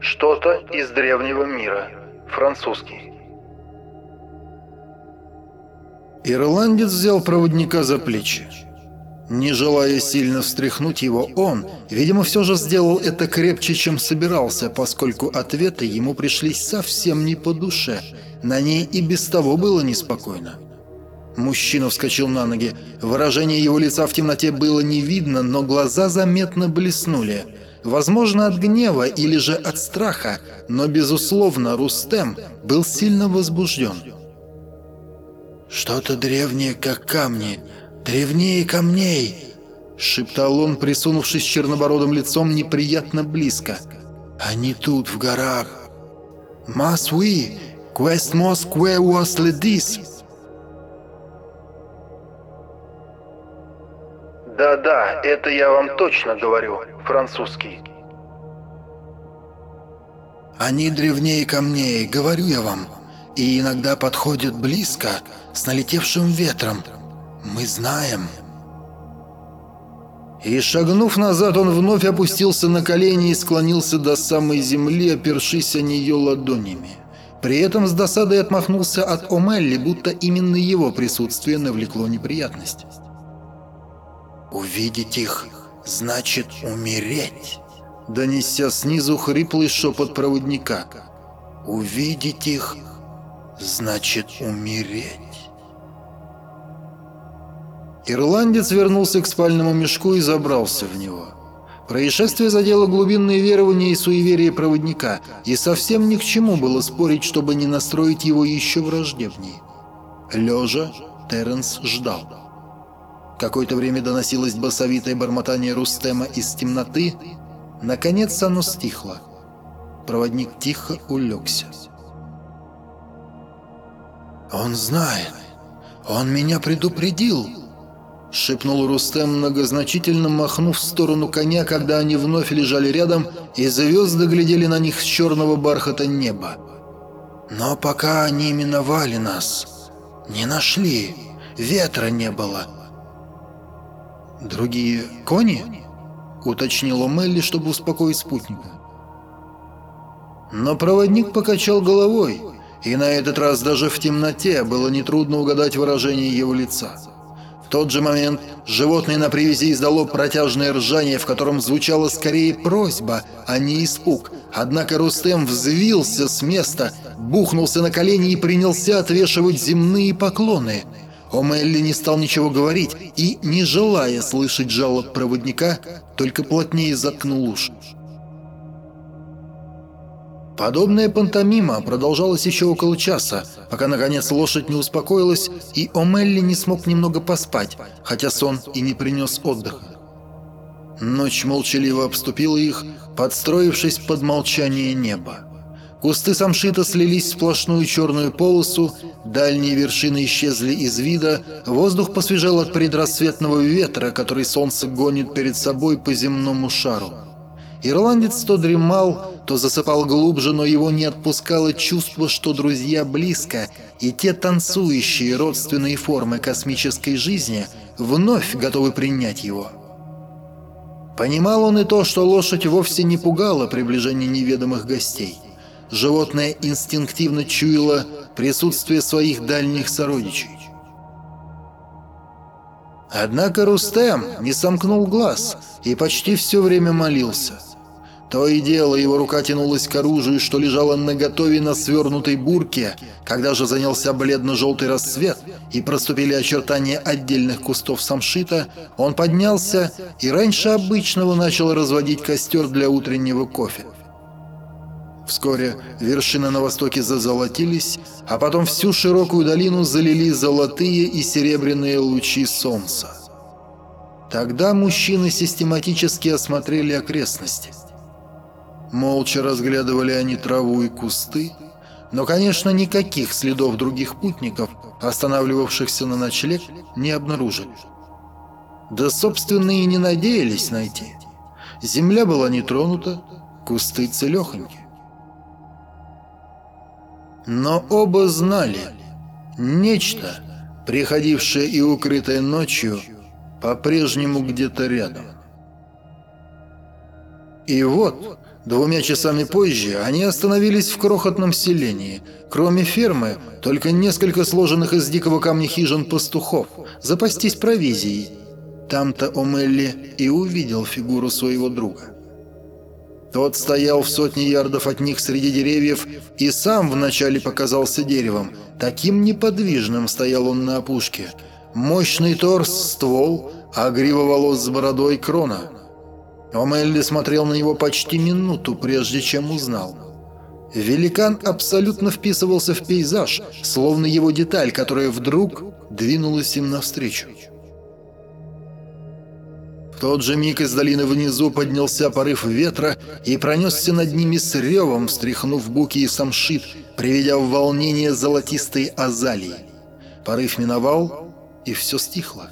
Что-то из древнего мира. Французский. Ирландец взял проводника за плечи. Не желая сильно встряхнуть его, он, видимо, все же сделал это крепче, чем собирался, поскольку ответы ему пришлись совсем не по душе. На ней и без того было неспокойно. Мужчина вскочил на ноги. Выражение его лица в темноте было не видно, но глаза заметно блеснули. Возможно, от гнева или же от страха, но, безусловно, Рустем был сильно возбужден. «Что-то древнее, как камни, древнее камней!» Шептал он, присунувшись чернобородым лицом неприятно близко. «Они тут, в горах!» «Mas oui, quest mos que was ledis!» Да-да, это я вам точно говорю, французский. «Они древнее камней, говорю я вам!» И иногда подходят близко с налетевшим ветром. Мы знаем». И шагнув назад, он вновь опустился на колени и склонился до самой земли, опершись о нее ладонями. При этом с досадой отмахнулся от Омелли, будто именно его присутствие навлекло неприятность. «Увидеть их значит умереть», донеся снизу хриплый шепот проводника. «Увидеть их значит умереть». Ирландец вернулся к спальному мешку и забрался в него. Происшествие задело глубинные верования и суеверия проводника, и совсем ни к чему было спорить, чтобы не настроить его еще враждебнее. Лежа, Терренс ждал. Какое-то время доносилось басовитое бормотание Рустема из темноты. Наконец оно стихло. Проводник тихо улегся. «Он знает. Он меня предупредил», — шепнул Рустем, многозначительно махнув в сторону коня, когда они вновь лежали рядом, и звезды глядели на них с черного бархата неба. «Но пока они миновали нас, не нашли, ветра не было». «Другие кони?» — уточнила Мелли, чтобы успокоить спутника. Но проводник покачал головой, и на этот раз даже в темноте было нетрудно угадать выражение его лица. В тот же момент животное на привязи издало протяжное ржание, в котором звучала скорее просьба, а не испуг. Однако Рустем взвился с места, бухнулся на колени и принялся отвешивать земные поклоны — Омелли не стал ничего говорить и, не желая слышать жалоб проводника, только плотнее заткнул уши. Подобная пантомима продолжалась еще около часа, пока наконец лошадь не успокоилась, и Омелли не смог немного поспать, хотя сон и не принес отдыха. Ночь молчаливо обступила их, подстроившись под молчание неба. Кусты самшита слились в сплошную черную полосу, дальние вершины исчезли из вида, воздух посвежел от предрассветного ветра, который солнце гонит перед собой по земному шару. Ирландец то дремал, то засыпал глубже, но его не отпускало чувство, что друзья близко, и те танцующие родственные формы космической жизни вновь готовы принять его. Понимал он и то, что лошадь вовсе не пугала приближение неведомых гостей животное инстинктивно чуяло присутствие своих дальних сородичей. Однако Рустем не сомкнул глаз и почти все время молился. То и дело его рука тянулась к оружию, что лежало наготове на свернутой бурке, когда же занялся бледно-желтый рассвет и проступили очертания отдельных кустов самшита, он поднялся и раньше обычного начал разводить костер для утреннего кофе. Вскоре вершины на востоке зазолотились, а потом всю широкую долину залили золотые и серебряные лучи солнца. Тогда мужчины систематически осмотрели окрестности. Молча разглядывали они траву и кусты, но, конечно, никаких следов других путников, останавливавшихся на ночлег, не обнаружили. Да, собственно, и не надеялись найти. Земля была не тронута, кусты целехоньки. Но оба знали, нечто, приходившее и укрытое ночью, по-прежнему где-то рядом. И вот, двумя часами позже, они остановились в крохотном селении. Кроме фермы, только несколько сложенных из дикого камня хижин пастухов, запастись провизией. Там-то Омелли и увидел фигуру своего друга. Тот стоял в сотне ярдов от них среди деревьев и сам вначале показался деревом. Таким неподвижным стоял он на опушке. Мощный торс – ствол, а грива волос с бородой – крона. Омелли смотрел на него почти минуту, прежде чем узнал. Великан абсолютно вписывался в пейзаж, словно его деталь, которая вдруг двинулась им навстречу. В тот же миг из долины внизу поднялся порыв ветра и пронесся над ними с ревом, встряхнув буки и самшит, приведя в волнение золотистые азалии. Порыв миновал, и все стихло.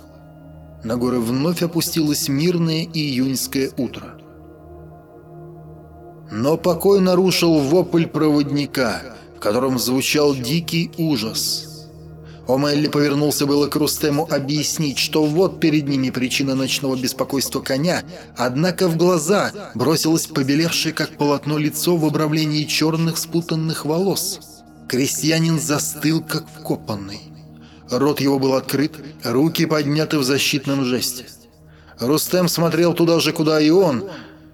На горы вновь опустилось мирное июньское утро. Но покой нарушил вопль проводника, в котором звучал дикий ужас – Омелли повернулся было к Рустему объяснить, что вот перед ними причина ночного беспокойства коня, однако в глаза бросилось побелевшее как полотно лицо в обрамлении черных спутанных волос. Крестьянин застыл как вкопанный. Рот его был открыт, руки подняты в защитном жесте. Рустем смотрел туда же, куда и он,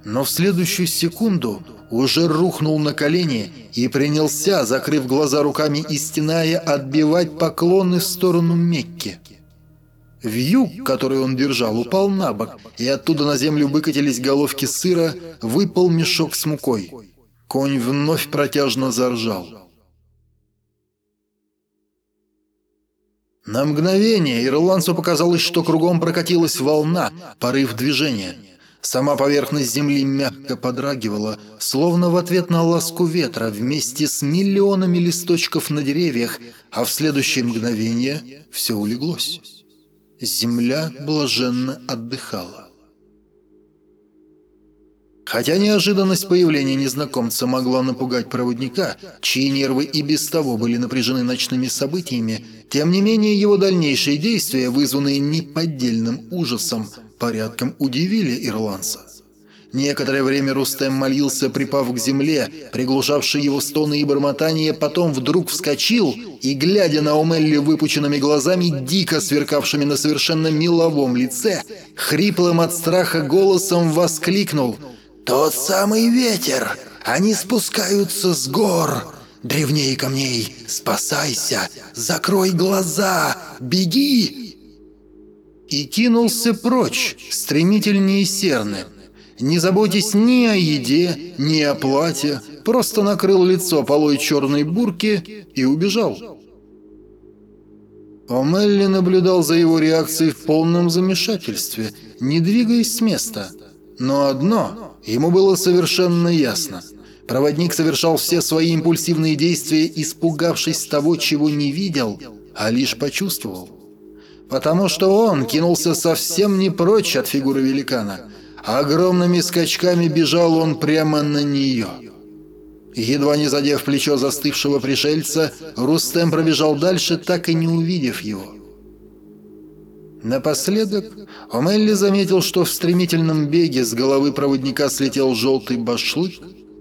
но в следующую секунду уже рухнул на колени и принялся, закрыв глаза руками и стеная, отбивать поклоны в сторону Мекки. Вьюг, который он держал, упал на бок, и оттуда на землю выкатились головки сыра, выпал мешок с мукой. Конь вновь протяжно заржал. На мгновение ирландцу показалось, что кругом прокатилась волна, порыв движения. Сама поверхность земли мягко подрагивала, словно в ответ на ласку ветра вместе с миллионами листочков на деревьях, а в следующее мгновение все улеглось. Земля блаженно отдыхала. Хотя неожиданность появления незнакомца могла напугать проводника, чьи нервы и без того были напряжены ночными событиями, тем не менее его дальнейшие действия, вызванные неподдельным ужасом, порядком удивили ирландца. Некоторое время Рустем молился, припав к земле, приглушавший его стоны и бормотания, потом вдруг вскочил и, глядя на Омелли выпученными глазами, дико сверкавшими на совершенно миловом лице, хриплым от страха голосом воскликнул — «Тот самый ветер! Они спускаются с гор! Древнее камней, спасайся! Закрой глаза! Беги!» И кинулся прочь, стремительнее серны. Не заботясь ни о еде, ни о платье, просто накрыл лицо полой черной бурки и убежал. Омелли наблюдал за его реакцией в полном замешательстве, не двигаясь с места. Но одно Ему было совершенно ясно. Проводник совершал все свои импульсивные действия, испугавшись того, чего не видел, а лишь почувствовал. Потому что он кинулся совсем не прочь от фигуры великана. Огромными скачками бежал он прямо на нее. Едва не задев плечо застывшего пришельца, Рустем пробежал дальше, так и не увидев его. Напоследок Омелли заметил, что в стремительном беге с головы проводника слетел желтый башлык,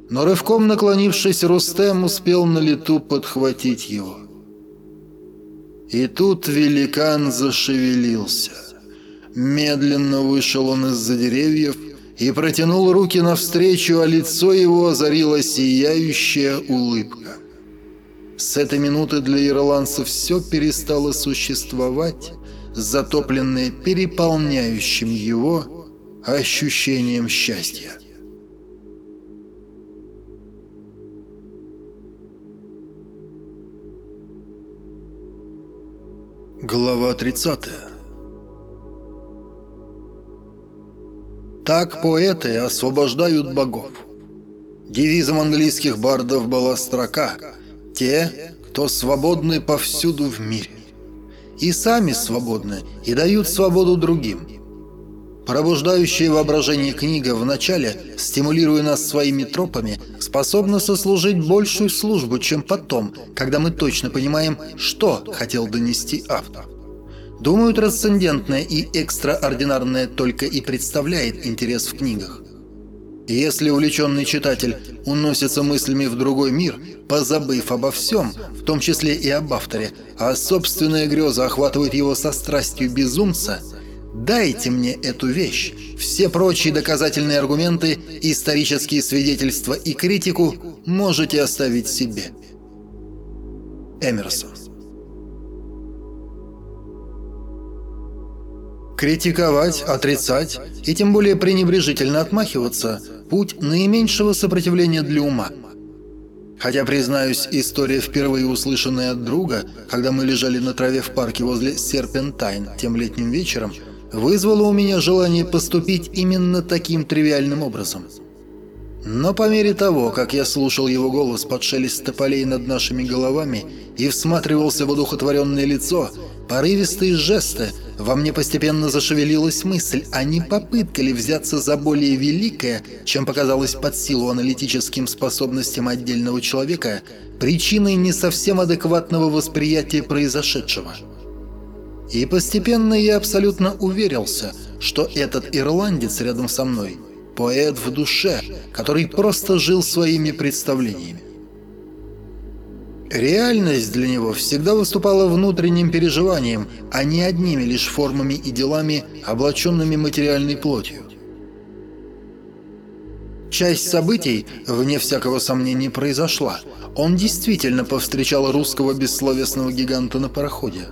но рывком наклонившись, Рустем успел на лету подхватить его. И тут великан зашевелился. Медленно вышел он из-за деревьев и протянул руки навстречу, а лицо его озарила сияющая улыбка. С этой минуты для ирландцев все перестало существовать, затопленные переполняющим его ощущением счастья. Глава 30 Так поэты освобождают богов. Девизом английских бардов была строка «Те, кто свободны повсюду в мире» и сами свободны, и дают свободу другим. Пробуждающая воображение книга в начале, стимулируя нас своими тропами, способна сослужить большую службу, чем потом, когда мы точно понимаем, что хотел донести автор. Думаю, трансцендентное и экстраординарное только и представляет интерес в книгах. Если увлеченный читатель уносится мыслями в другой мир, позабыв обо всем, в том числе и об авторе, а собственная греза охватывает его со страстью безумца, дайте мне эту вещь, все прочие доказательные аргументы, исторические свидетельства и критику можете оставить себе. Эмерсон Критиковать, отрицать и тем более пренебрежительно отмахиваться – путь наименьшего сопротивления для ума. Хотя, признаюсь, история, впервые услышанная от друга, когда мы лежали на траве в парке возле Серпентайн тем летним вечером, вызвала у меня желание поступить именно таким тривиальным образом – но по мере того, как я слушал его голос под шелест тополей над нашими головами и всматривался в одухотворенное лицо, порывистые жесты, во мне постепенно зашевелилась мысль, а не попытка ли взяться за более великое, чем показалось под силу аналитическим способностям отдельного человека, причиной не совсем адекватного восприятия произошедшего. И постепенно я абсолютно уверился, что этот ирландец рядом со мной – поэт в душе, который просто жил своими представлениями. Реальность для него всегда выступала внутренним переживанием, а не одними лишь формами и делами, облаченными материальной плотью. Часть событий, вне всякого сомнения, произошла. Он действительно повстречал русского бессловесного гиганта на пароходе.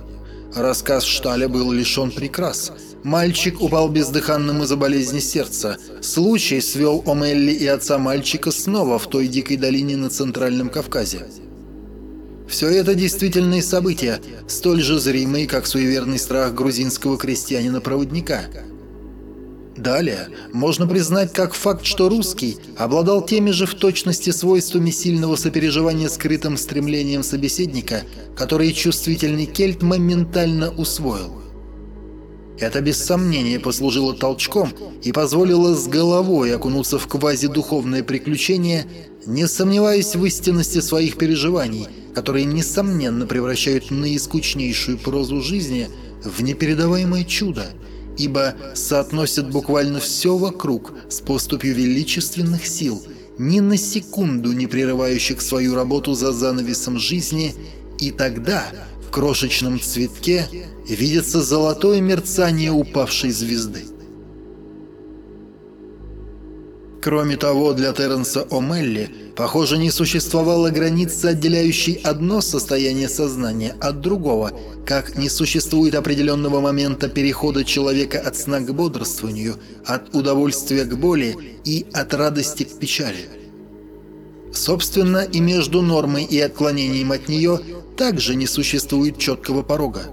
Рассказ Шталя был лишен прикрас. Мальчик упал бездыханным из-за болезни сердца. Случай свел Омелли и отца мальчика снова в той дикой долине на Центральном Кавказе. Все это действительные события, столь же зримые, как суеверный страх грузинского крестьянина-проводника – Далее можно признать как факт, что русский обладал теми же в точности свойствами сильного сопереживания скрытым стремлением собеседника, которые чувствительный кельт моментально усвоил. Это без сомнения послужило толчком и позволило с головой окунуться в квазидуховное приключение, не сомневаясь в истинности своих переживаний, которые, несомненно, превращают наискучнейшую прозу жизни в непередаваемое чудо – ибо соотносят буквально все вокруг с поступью величественных сил, ни на секунду не прерывающих свою работу за занавесом жизни, и тогда в крошечном цветке видится золотое мерцание упавшей звезды. Кроме того, для Терренса О'Мелли, похоже, не существовало границы, отделяющей одно состояние сознания от другого, как не существует определенного момента перехода человека от сна к бодрствованию, от удовольствия к боли и от радости к печали. Собственно, и между нормой и отклонением от нее также не существует четкого порога.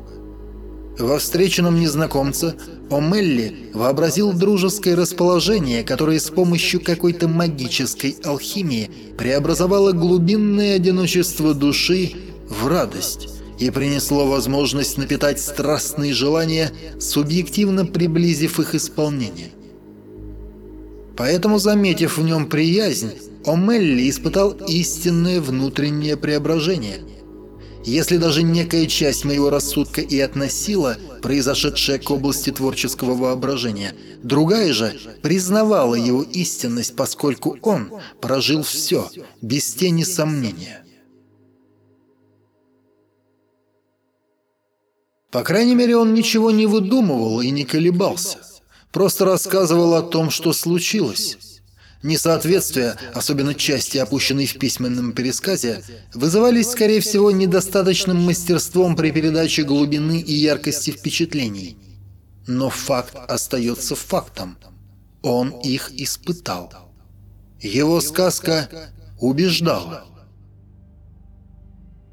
Во встреченном незнакомце Омелли вообразил дружеское расположение, которое с помощью какой-то магической алхимии преобразовало глубинное одиночество души в радость и принесло возможность напитать страстные желания, субъективно приблизив их исполнение. Поэтому, заметив в нем приязнь, Омелли испытал истинное внутреннее преображение – если даже некая часть моего рассудка и относила произошедшее к области творческого воображения, другая же признавала его истинность, поскольку он прожил все, без тени сомнения. По крайней мере, он ничего не выдумывал и не колебался. Просто рассказывал о том, что случилось. Несоответствия, особенно части, опущенной в письменном пересказе, вызывались, скорее всего, недостаточным мастерством при передаче глубины и яркости впечатлений. Но факт остается фактом. Он их испытал. Его сказка убеждала.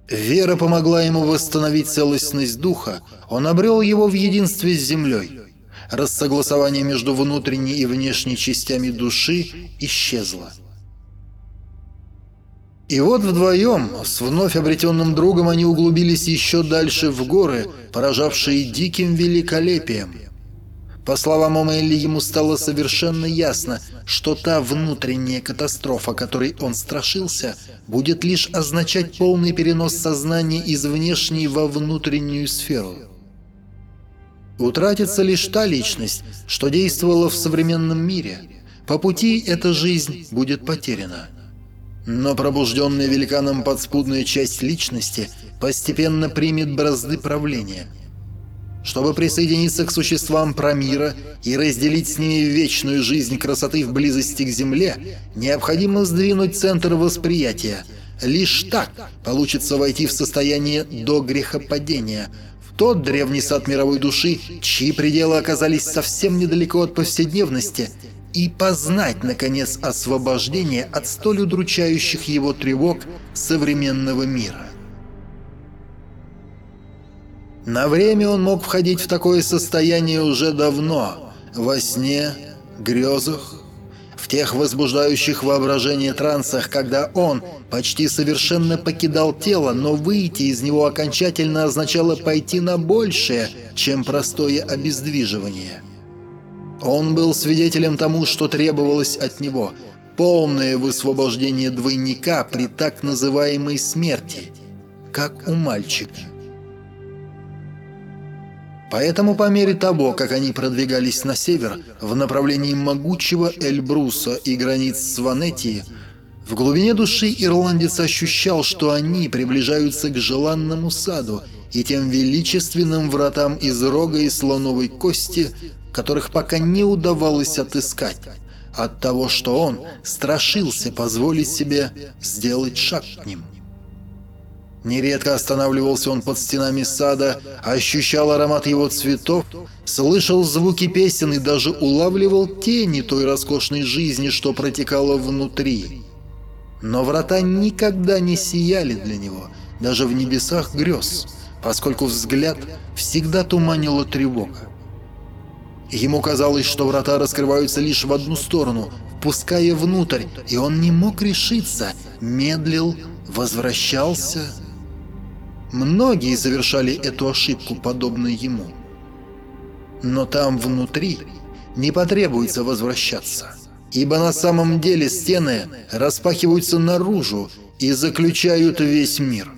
Вера помогла ему восстановить целостность духа, он обрел его в единстве с землей рассогласование между внутренней и внешней частями души исчезло. И вот вдвоем, с вновь обретенным другом, они углубились еще дальше в горы, поражавшие диким великолепием. По словам Омейли, ему стало совершенно ясно, что та внутренняя катастрофа, которой он страшился, будет лишь означать полный перенос сознания из внешней во внутреннюю сферу. Утратится лишь та личность, что действовала в современном мире. По пути эта жизнь будет потеряна. Но пробужденная великаном подспудная часть личности постепенно примет бразды правления. Чтобы присоединиться к существам Промира и разделить с ними вечную жизнь красоты в близости к Земле, необходимо сдвинуть центр восприятия. Лишь так получится войти в состояние до грехопадения – тот древний сад мировой души, чьи пределы оказались совсем недалеко от повседневности, и познать, наконец, освобождение от столь удручающих его тревог современного мира. На время он мог входить в такое состояние уже давно, во сне, грезах, в тех возбуждающих воображение трансах, когда он почти совершенно покидал тело, но выйти из него окончательно означало пойти на большее, чем простое обездвиживание. Он был свидетелем тому, что требовалось от него – полное высвобождение двойника при так называемой смерти, как у мальчика. Поэтому по мере того, как они продвигались на север, в направлении могучего Эльбруса и границ Сванетии, в глубине души ирландец ощущал, что они приближаются к желанному саду и тем величественным вратам из рога и слоновой кости, которых пока не удавалось отыскать, от того, что он страшился позволить себе сделать шаг к ним. Нередко останавливался он под стенами сада, ощущал аромат его цветов, слышал звуки песен и даже улавливал тени той роскошной жизни, что протекала внутри. Но врата никогда не сияли для него, даже в небесах грез, поскольку взгляд всегда туманила тревога. Ему казалось, что врата раскрываются лишь в одну сторону, впуская внутрь, и он не мог решиться, медлил, возвращался. Многие совершали эту ошибку, подобно ему. Но там внутри не потребуется возвращаться, ибо на самом деле стены распахиваются наружу и заключают весь мир.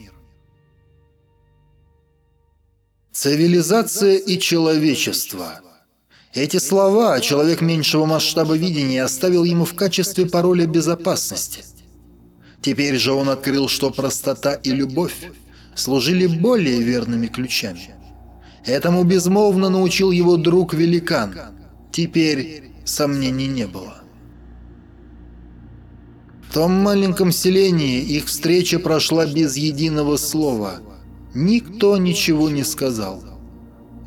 Цивилизация и человечество – эти слова человек меньшего масштаба видения оставил ему в качестве пароля безопасности. Теперь же он открыл, что простота и любовь служили более верными ключами. Этому безмолвно научил его друг-великан. Теперь сомнений не было. В том маленьком селении их встреча прошла без единого слова. Никто ничего не сказал.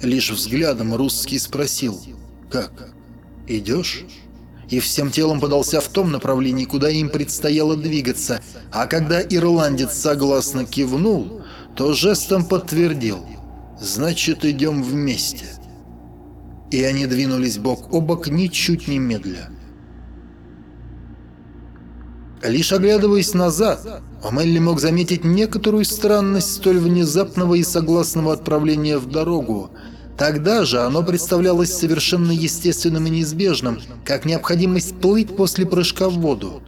Лишь взглядом русский спросил «Как? Идешь?» И всем телом подался в том направлении, куда им предстояло двигаться, а когда ирландец согласно кивнул, то жестом подтвердил «Значит, идем вместе». И они двинулись бок о бок, ничуть не медля. Лишь оглядываясь назад, Омелли мог заметить некоторую странность столь внезапного и согласного отправления в дорогу. Тогда же оно представлялось совершенно естественным и неизбежным, как необходимость плыть после прыжка в воду.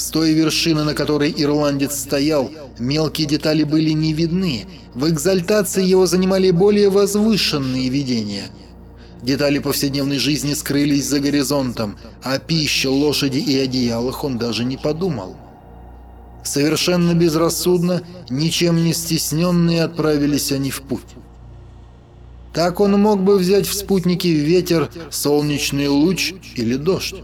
С той вершины, на которой ирландец стоял, мелкие детали были не видны. В экзальтации его занимали более возвышенные видения – Детали повседневной жизни скрылись за горизонтом, а пище, лошади и одеялах он даже не подумал. Совершенно безрассудно, ничем не стесненные отправились они в путь. Так он мог бы взять в спутники ветер, солнечный луч или дождь.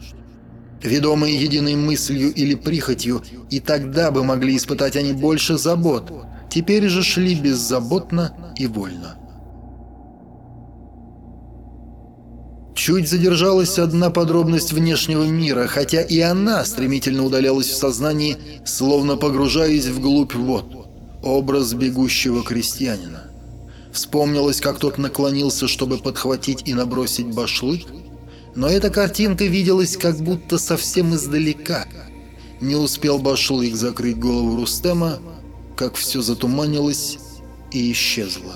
Ведомые единой мыслью или прихотью, и тогда бы могли испытать они больше забот. Теперь же шли беззаботно и вольно. Чуть задержалась одна подробность внешнего мира, хотя и она стремительно удалялась в сознании, словно погружаясь вглубь вод. Образ бегущего крестьянина. Вспомнилось, как тот наклонился, чтобы подхватить и набросить башлык, но эта картинка виделась как будто совсем издалека. Не успел башлык закрыть голову Рустема, как все затуманилось и исчезло.